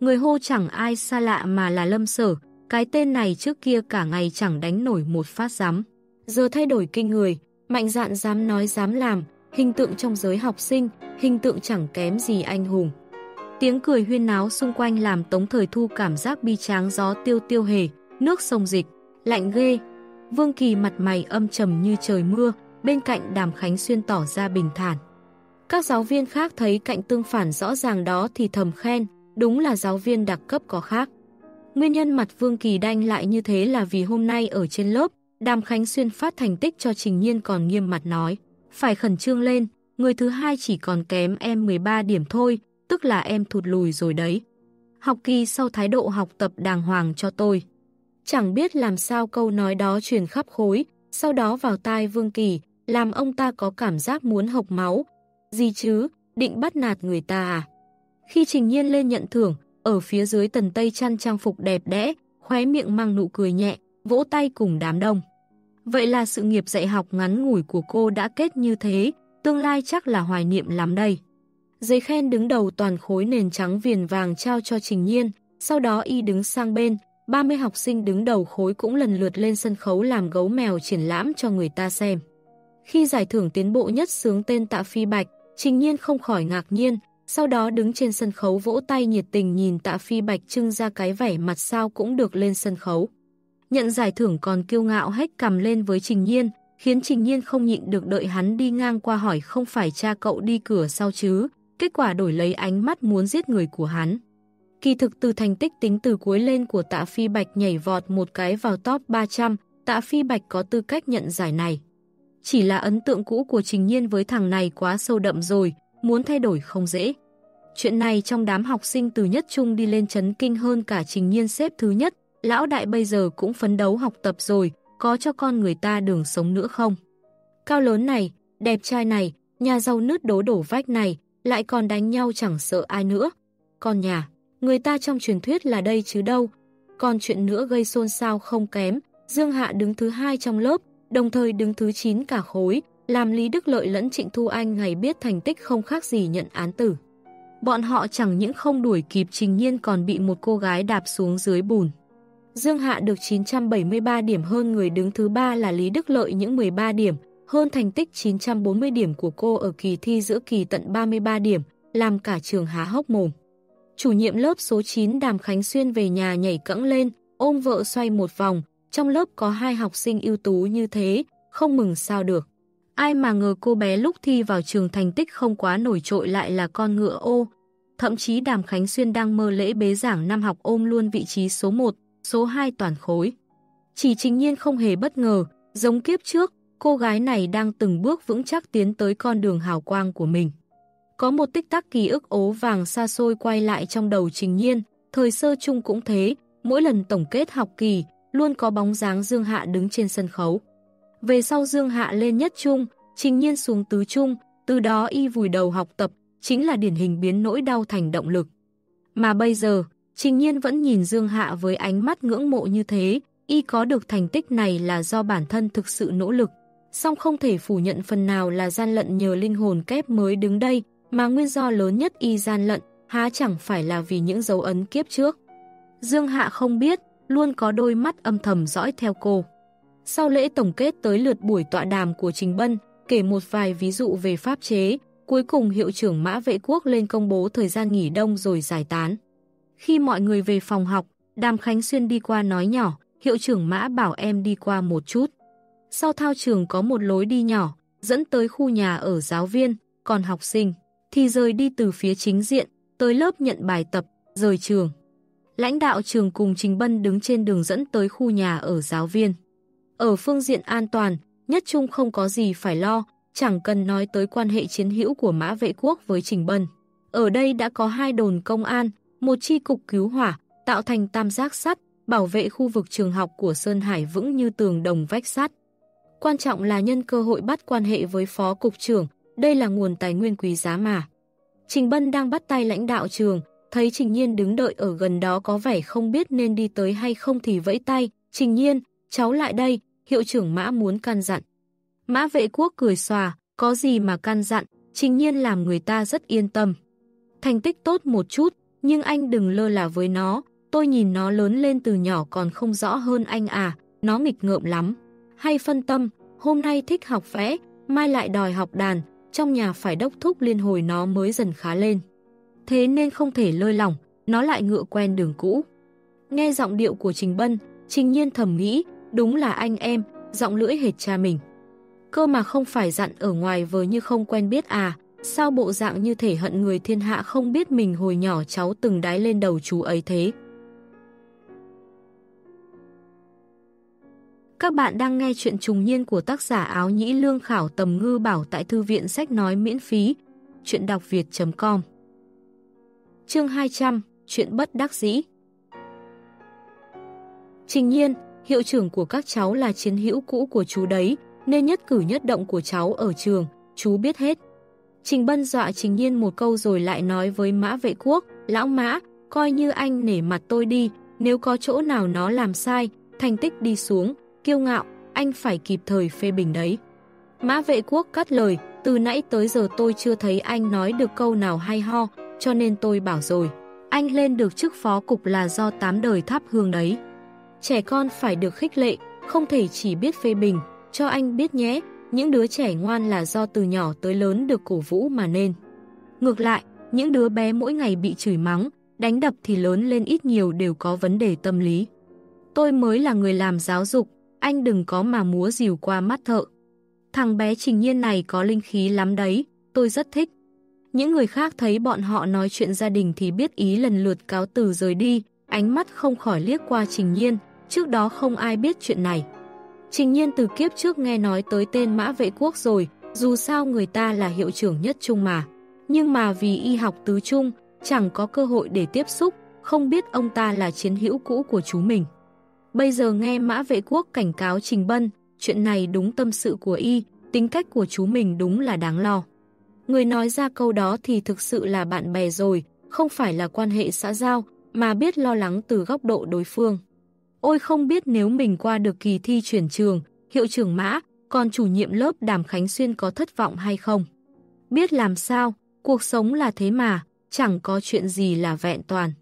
Người hô chẳng ai xa lạ mà là Lâm Sở, cái tên này trước kia cả ngày chẳng đánh nổi một phát giám. Giờ thay đổi kinh người, mạnh dạn dám nói dám làm, hình tượng trong giới học sinh, hình tượng chẳng kém gì anh hùng. Tiếng cười huyên náo xung quanh làm Tống Thời Thu cảm giác bi tráng gió tiêu tiêu hề, nước sông dịch, lạnh ghê. Vương Kỳ mặt mày âm trầm như trời mưa, bên cạnh Đàm Khánh Xuyên tỏ ra bình thản. Các giáo viên khác thấy cạnh tương phản rõ ràng đó thì thầm khen, đúng là giáo viên đặc cấp có khác. Nguyên nhân mặt Vương Kỳ đanh lại như thế là vì hôm nay ở trên lớp, Đàm Khánh Xuyên phát thành tích cho Trình Nhiên còn nghiêm mặt nói, phải khẩn trương lên, người thứ hai chỉ còn kém em 13 điểm thôi, tức là em thụt lùi rồi đấy. Học kỳ sau thái độ học tập đàng hoàng cho tôi. Chẳng biết làm sao câu nói đó truyền khắp khối, sau đó vào tai Vương Kỳ, làm ông ta có cảm giác muốn hộc máu. Gì chứ, định bắt nạt người ta à? Khi Trình Nhiên lên nhận thưởng, ở phía dưới tần tây chăn trang phục đẹp đẽ, khóe miệng mang nụ cười nhẹ, vỗ tay cùng đám đông. Vậy là sự nghiệp dạy học ngắn ngủi của cô đã kết như thế, tương lai chắc là hoài niệm lắm đây. Giấy khen đứng đầu toàn khối nền trắng viền vàng trao cho Trình Nhiên, sau đó y đứng sang bên, 30 học sinh đứng đầu khối cũng lần lượt lên sân khấu làm gấu mèo triển lãm cho người ta xem. Khi giải thưởng tiến bộ nhất sướng tên Tạ Phi Bạch, Trình Nhiên không khỏi ngạc nhiên, sau đó đứng trên sân khấu vỗ tay nhiệt tình nhìn tạ phi bạch trưng ra cái vẻ mặt sao cũng được lên sân khấu. Nhận giải thưởng còn kiêu ngạo hách cầm lên với Trình Nhiên, khiến Trình Nhiên không nhịn được đợi hắn đi ngang qua hỏi không phải cha cậu đi cửa sau chứ, kết quả đổi lấy ánh mắt muốn giết người của hắn. Kỳ thực từ thành tích tính từ cuối lên của tạ phi bạch nhảy vọt một cái vào top 300, tạ phi bạch có tư cách nhận giải này. Chỉ là ấn tượng cũ của Trình Nhiên với thằng này quá sâu đậm rồi, muốn thay đổi không dễ. Chuyện này trong đám học sinh từ nhất trung đi lên chấn kinh hơn cả trình nhiên xếp thứ nhất, lão đại bây giờ cũng phấn đấu học tập rồi, có cho con người ta đường sống nữa không? Cao lớn này, đẹp trai này, nhà giàu nứt đố đổ vách này, lại còn đánh nhau chẳng sợ ai nữa. Con nhà, người ta trong truyền thuyết là đây chứ đâu. Còn chuyện nữa gây xôn xao không kém, Dương Hạ đứng thứ hai trong lớp, đồng thời đứng thứ 9 cả khối, làm Lý Đức Lợi lẫn Trịnh Thu Anh ngày biết thành tích không khác gì nhận án tử. Bọn họ chẳng những không đuổi kịp trình nhiên còn bị một cô gái đạp xuống dưới bùn. Dương Hạ được 973 điểm hơn người đứng thứ ba là Lý Đức Lợi những 13 điểm, hơn thành tích 940 điểm của cô ở kỳ thi giữa kỳ tận 33 điểm, làm cả trường há hốc mồm. Chủ nhiệm lớp số 9 Đàm Khánh Xuyên về nhà nhảy cẫng lên, ôm vợ xoay một vòng, trong lớp có hai học sinh ưu tú như thế, không mừng sao được. Ai mà ngờ cô bé lúc thi vào trường thành tích không quá nổi trội lại là con ngựa ô. Thậm chí Đàm Khánh Xuyên đang mơ lễ bế giảng năm học ôm luôn vị trí số 1, số 2 toàn khối. Chỉ trình nhiên không hề bất ngờ, giống kiếp trước, cô gái này đang từng bước vững chắc tiến tới con đường hào quang của mình. Có một tích tắc ký ức ố vàng xa xôi quay lại trong đầu trình nhiên, thời sơ chung cũng thế, mỗi lần tổng kết học kỳ, luôn có bóng dáng Dương Hạ đứng trên sân khấu. Về sau Dương Hạ lên nhất trung, trình nhiên xuống tứ trung, từ đó y vùi đầu học tập, chính là điển hình biến nỗi đau thành động lực. Mà bây giờ, trình nhiên vẫn nhìn Dương Hạ với ánh mắt ngưỡng mộ như thế, y có được thành tích này là do bản thân thực sự nỗ lực. Song không thể phủ nhận phần nào là gian lận nhờ linh hồn kép mới đứng đây, mà nguyên do lớn nhất y gian lận, há chẳng phải là vì những dấu ấn kiếp trước. Dương Hạ không biết, luôn có đôi mắt âm thầm dõi theo cô. Sau lễ tổng kết tới lượt buổi tọa đàm của Trình Bân, kể một vài ví dụ về pháp chế, cuối cùng hiệu trưởng Mã Vệ Quốc lên công bố thời gian nghỉ đông rồi giải tán. Khi mọi người về phòng học, Đàm Khánh Xuyên đi qua nói nhỏ, hiệu trưởng Mã bảo em đi qua một chút. Sau thao trường có một lối đi nhỏ, dẫn tới khu nhà ở giáo viên, còn học sinh thì rời đi từ phía chính diện, tới lớp nhận bài tập, rời trường. Lãnh đạo trường cùng Trình Bân đứng trên đường dẫn tới khu nhà ở giáo viên. Ở phương diện an toàn, nhất trung không có gì phải lo, chẳng cần nói tới quan hệ chiến hữu của Mã Vệ Quốc với Trình Bân. Ở đây đã có hai đồn công an, một chi cục cứu hỏa, tạo thành tam giác sắt, bảo vệ khu vực trường học của Sơn Hải vững như tường đồng vách sắt. Quan trọng là nhân cơ hội bắt quan hệ với phó cục trưởng, đây là nguồn tài nguyên quý giá mà. Trình Bân đang bắt tay lãnh đạo trường, thấy Trình Nhiên đứng đợi ở gần đó có vẻ không biết nên đi tới hay không thì vẫy tay. Trình Nhiên, cháu lại đây, hiệu trưởng Mã muốn can dặn. Mã vệ quốc cười xòa, có gì mà can dặn, Trình Nhiên làm người ta rất yên tâm. Thành tích tốt một chút, nhưng anh đừng lơ là với nó, tôi nhìn nó lớn lên từ nhỏ còn không rõ hơn anh à, nó nghịch ngợm lắm. Hay phân tâm, hôm nay thích học vẽ, mai lại đòi học đàn, trong nhà phải đốc thúc liên hồi nó mới dần khá lên. Thế nên không thể lơi lỏng, nó lại ngựa quen đường cũ. Nghe giọng điệu của Trình Bân, Trình Nhiên thầm nghĩ, đúng là anh em, giọng lưỡi hệt cha mình. Cơ mà không phải dặn ở ngoài vờ như không quen biết à, sao bộ dạng như thể hận người thiên hạ không biết mình hồi nhỏ cháu từng đái lên đầu chú ấy thế. Các bạn đang nghe chuyện trùng niên của tác giả áo nhĩ lương khảo tầm ngư bảo tại thư viện sách nói miễn phí. Chuyện đọc việt.com Chương 200 Chuyện bất đắc dĩ Trình nhiên, hiệu trưởng của các cháu là chiến hữu cũ của chú đấy, nên nhất cử nhất động của cháu ở trường, chú biết hết. Trình Bân dọa Trình Nhiên một câu rồi lại nói với Mã Vệ Quốc, Lão Mã, coi như anh nể mặt tôi đi, nếu có chỗ nào nó làm sai, thành tích đi xuống, kiêu ngạo, anh phải kịp thời phê bình đấy. Mã vệ quốc cắt lời, từ nãy tới giờ tôi chưa thấy anh nói được câu nào hay ho, cho nên tôi bảo rồi. Anh lên được chức phó cục là do tám đời tháp hương đấy. Trẻ con phải được khích lệ, không thể chỉ biết phê bình, cho anh biết nhé, những đứa trẻ ngoan là do từ nhỏ tới lớn được cổ vũ mà nên. Ngược lại, những đứa bé mỗi ngày bị chửi mắng, đánh đập thì lớn lên ít nhiều đều có vấn đề tâm lý. Tôi mới là người làm giáo dục, anh đừng có mà múa dìu qua mắt thợ. Thằng bé trình nhiên này có linh khí lắm đấy, tôi rất thích. Những người khác thấy bọn họ nói chuyện gia đình thì biết ý lần lượt cáo từ rời đi, ánh mắt không khỏi liếc qua trình nhiên, trước đó không ai biết chuyện này. Trình nhiên từ kiếp trước nghe nói tới tên mã vệ quốc rồi, dù sao người ta là hiệu trưởng nhất trung mà. Nhưng mà vì y học tứ trung, chẳng có cơ hội để tiếp xúc, không biết ông ta là chiến hữu cũ của chú mình. Bây giờ nghe Mã Vệ Quốc cảnh cáo Trình Bân, chuyện này đúng tâm sự của y, tính cách của chú mình đúng là đáng lo. Người nói ra câu đó thì thực sự là bạn bè rồi, không phải là quan hệ xã giao, mà biết lo lắng từ góc độ đối phương. Ôi không biết nếu mình qua được kỳ thi chuyển trường, hiệu trưởng mã, còn chủ nhiệm lớp Đàm Khánh Xuyên có thất vọng hay không? Biết làm sao, cuộc sống là thế mà, chẳng có chuyện gì là vẹn toàn.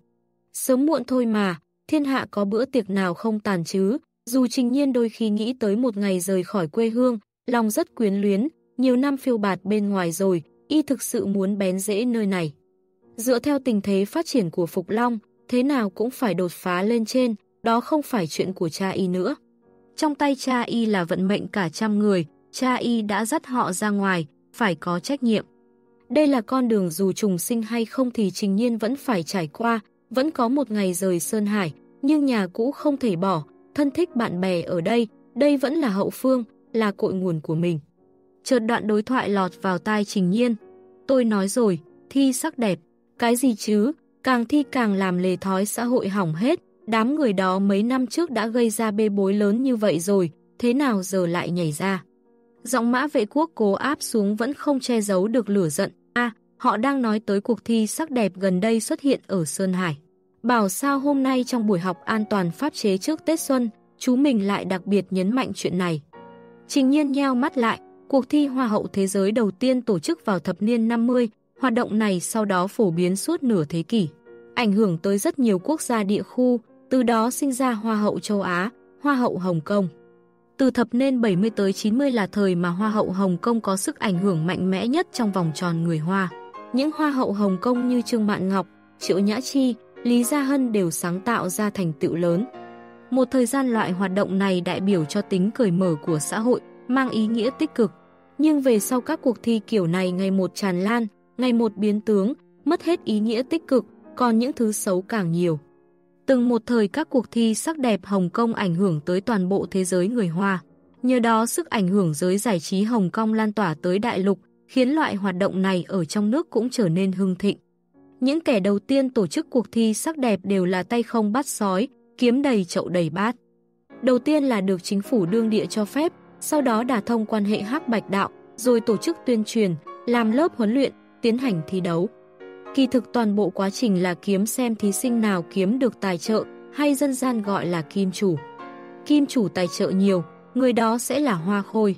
Sớm muộn thôi mà, thiên hạ có bữa tiệc nào không tàn chứ, dù trình nhiên đôi khi nghĩ tới một ngày rời khỏi quê hương, lòng rất quyến luyến, nhiều năm phiêu bạt bên ngoài rồi, y thực sự muốn bén rễ nơi này. Dựa theo tình thế phát triển của Phục Long, thế nào cũng phải đột phá lên trên, đó không phải chuyện của cha y nữa. Trong tay cha y là vận mệnh cả trăm người, cha y đã dắt họ ra ngoài, phải có trách nhiệm. Đây là con đường dù trùng sinh hay không thì trình nhiên vẫn phải trải qua, vẫn có một ngày rời Sơn Hải, nhưng nhà cũ không thể bỏ, thân thích bạn bè ở đây, đây vẫn là hậu phương, là cội nguồn của mình. Chợt đoạn đối thoại lọt vào tai trình nhiên. Tôi nói rồi, thi sắc đẹp, cái gì chứ, càng thi càng làm lề thói xã hội hỏng hết, đám người đó mấy năm trước đã gây ra bê bối lớn như vậy rồi, thế nào giờ lại nhảy ra. Giọng mã vệ quốc cố áp xuống vẫn không che giấu được lửa giận, a họ đang nói tới cuộc thi sắc đẹp gần đây xuất hiện ở Sơn Hải. Bảo sao hôm nay trong buổi học an toàn pháp chế trước Tết Xuân, chú mình lại đặc biệt nhấn mạnh chuyện này. Trình nhiên nheo mắt lại, cuộc thi Hoa hậu Thế giới đầu tiên tổ chức vào thập niên 50, hoạt động này sau đó phổ biến suốt nửa thế kỷ. Ảnh hưởng tới rất nhiều quốc gia địa khu, từ đó sinh ra Hoa hậu châu Á, Hoa hậu Hồng Kông. Từ thập niên 70 tới 90 là thời mà Hoa hậu Hồng Kông có sức ảnh hưởng mạnh mẽ nhất trong vòng tròn người Hoa. Những Hoa hậu Hồng Kông như Trương Mạn Ngọc, Triệu Nhã Chi, Lý Gia Hân đều sáng tạo ra thành tựu lớn. Một thời gian loại hoạt động này đại biểu cho tính cởi mở của xã hội, mang ý nghĩa tích cực. Nhưng về sau các cuộc thi kiểu này ngày một tràn lan, ngày một biến tướng, mất hết ý nghĩa tích cực, còn những thứ xấu càng nhiều. Từng một thời các cuộc thi sắc đẹp Hồng Kông ảnh hưởng tới toàn bộ thế giới người Hoa. Nhờ đó sức ảnh hưởng giới giải trí Hồng Kông lan tỏa tới đại lục, khiến loại hoạt động này ở trong nước cũng trở nên hưng thịnh. Những kẻ đầu tiên tổ chức cuộc thi sắc đẹp đều là tay không bắt sói, kiếm đầy chậu đầy bát. Đầu tiên là được chính phủ đương địa cho phép, sau đó đả thông quan hệ hắc bạch đạo, rồi tổ chức tuyên truyền, làm lớp huấn luyện, tiến hành thi đấu. Kỳ thực toàn bộ quá trình là kiếm xem thí sinh nào kiếm được tài trợ, hay dân gian gọi là kim chủ. Kim chủ tài trợ nhiều, người đó sẽ là hoa khôi.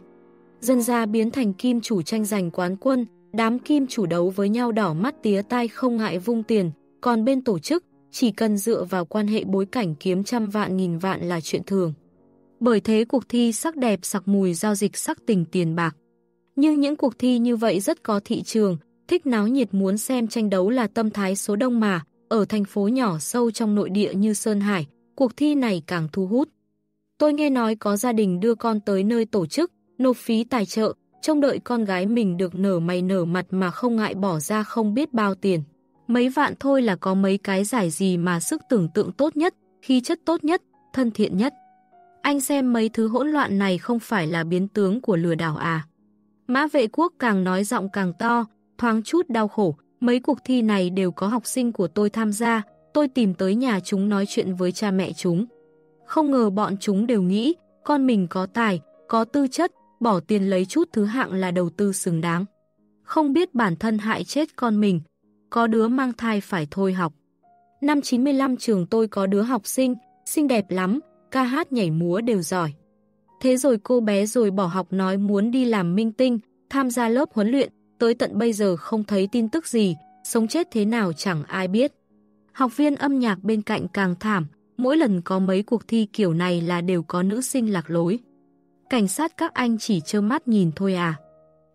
Dân gia biến thành kim chủ tranh giành quán quân, đám kim chủ đấu với nhau đỏ mắt tía tai không ngại vung tiền, còn bên tổ chức, chỉ cần dựa vào quan hệ bối cảnh kiếm trăm vạn nghìn vạn là chuyện thường. Bởi thế cuộc thi sắc đẹp sặc mùi giao dịch sắc tình tiền bạc. Nhưng những cuộc thi như vậy rất có thị trường, thích náo nhiệt muốn xem tranh đấu là tâm thái số đông mà, ở thành phố nhỏ sâu trong nội địa như Sơn Hải, cuộc thi này càng thu hút. Tôi nghe nói có gia đình đưa con tới nơi tổ chức, nộp phí tài trợ, trông đợi con gái mình được nở mày nở mặt mà không ngại bỏ ra không biết bao tiền. Mấy vạn thôi là có mấy cái giải gì mà sức tưởng tượng tốt nhất, khí chất tốt nhất, thân thiện nhất. Anh xem mấy thứ hỗn loạn này không phải là biến tướng của lừa đảo à. Mã vệ quốc càng nói giọng càng to, thoáng chút đau khổ, mấy cuộc thi này đều có học sinh của tôi tham gia, tôi tìm tới nhà chúng nói chuyện với cha mẹ chúng. Không ngờ bọn chúng đều nghĩ, con mình có tài, có tư chất, bỏ tiền lấy chút thứ hạng là đầu tư xứng đáng. Không biết bản thân hại chết con mình, có đứa mang thai phải thôi học. Năm 95 trường tôi có đứa học sinh, xinh đẹp lắm, ca hát nhảy múa đều giỏi. Thế rồi cô bé rồi bỏ học nói muốn đi làm minh tinh, tham gia lớp huấn luyện, tới tận bây giờ không thấy tin tức gì, sống chết thế nào chẳng ai biết. Học viên âm nhạc bên cạnh càng thảm, mỗi lần có mấy cuộc thi kiểu này là đều có nữ sinh lạc lối. Cảnh sát các anh chỉ trơ mắt nhìn thôi à.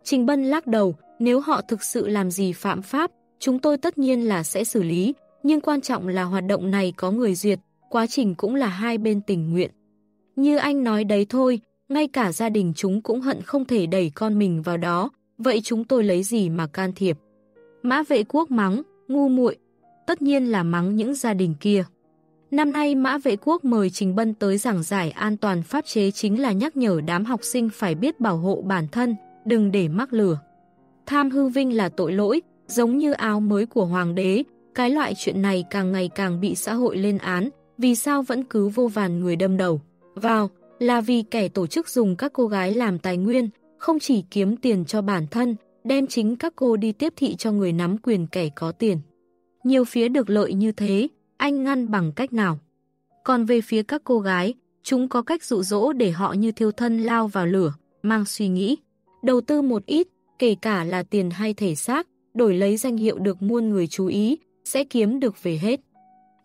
Trình Bân lắc đầu, nếu họ thực sự làm gì phạm pháp, chúng tôi tất nhiên là sẽ xử lý, nhưng quan trọng là hoạt động này có người duyệt, quá trình cũng là hai bên tình nguyện. Như anh nói đấy thôi, ngay cả gia đình chúng cũng hận không thể đẩy con mình vào đó, vậy chúng tôi lấy gì mà can thiệp? Mã vệ quốc mắng, ngu muội, tất nhiên là mắng những gia đình kia. Năm nay Mã Vệ Quốc mời Trình Bân tới giảng giải an toàn pháp chế chính là nhắc nhở đám học sinh phải biết bảo hộ bản thân, đừng để mắc lừa. Tham hư vinh là tội lỗi, giống như áo mới của hoàng đế, cái loại chuyện này càng ngày càng bị xã hội lên án, vì sao vẫn cứ vô vàn người đâm đầu. Vào, là vì kẻ tổ chức dùng các cô gái làm tài nguyên, không chỉ kiếm tiền cho bản thân, đem chính các cô đi tiếp thị cho người nắm quyền kẻ có tiền. Nhiều phía được lợi như thế, anh ngăn bằng cách nào? Còn về phía các cô gái, chúng có cách dụ dỗ để họ như thiêu thân lao vào lửa, mang suy nghĩ. Đầu tư một ít, kể cả là tiền hay thể xác, đổi lấy danh hiệu được muôn người chú ý, sẽ kiếm được về hết.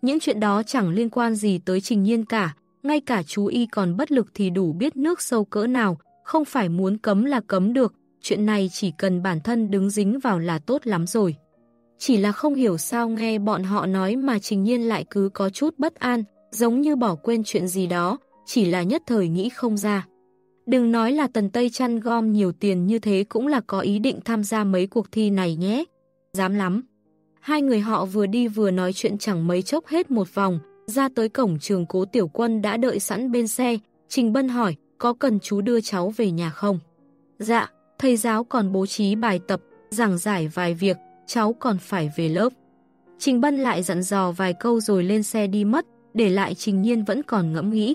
Những chuyện đó chẳng liên quan gì tới trình nhiên cả, ngay cả chú y còn bất lực thì đủ biết nước sâu cỡ nào, không phải muốn cấm là cấm được, chuyện này chỉ cần bản thân đứng dính vào là tốt lắm rồi. Chỉ là không hiểu sao nghe bọn họ nói mà trình nhiên lại cứ có chút bất an, giống như bỏ quên chuyện gì đó, chỉ là nhất thời nghĩ không ra. Đừng nói là Tần Tây chăn gom nhiều tiền như thế cũng là có ý định tham gia mấy cuộc thi này nhé. Dám lắm. Hai người họ vừa đi vừa nói chuyện chẳng mấy chốc hết một vòng, ra tới cổng trường cố tiểu quân đã đợi sẵn bên xe. Trình Bân hỏi, có cần chú đưa cháu về nhà không? Dạ, thầy giáo còn bố trí bài tập, giảng giải vài việc, cháu còn phải về lớp. Trình Bân lại dặn dò vài câu rồi lên xe đi mất, để lại Trình Nhiên vẫn còn ngẫm nghĩ.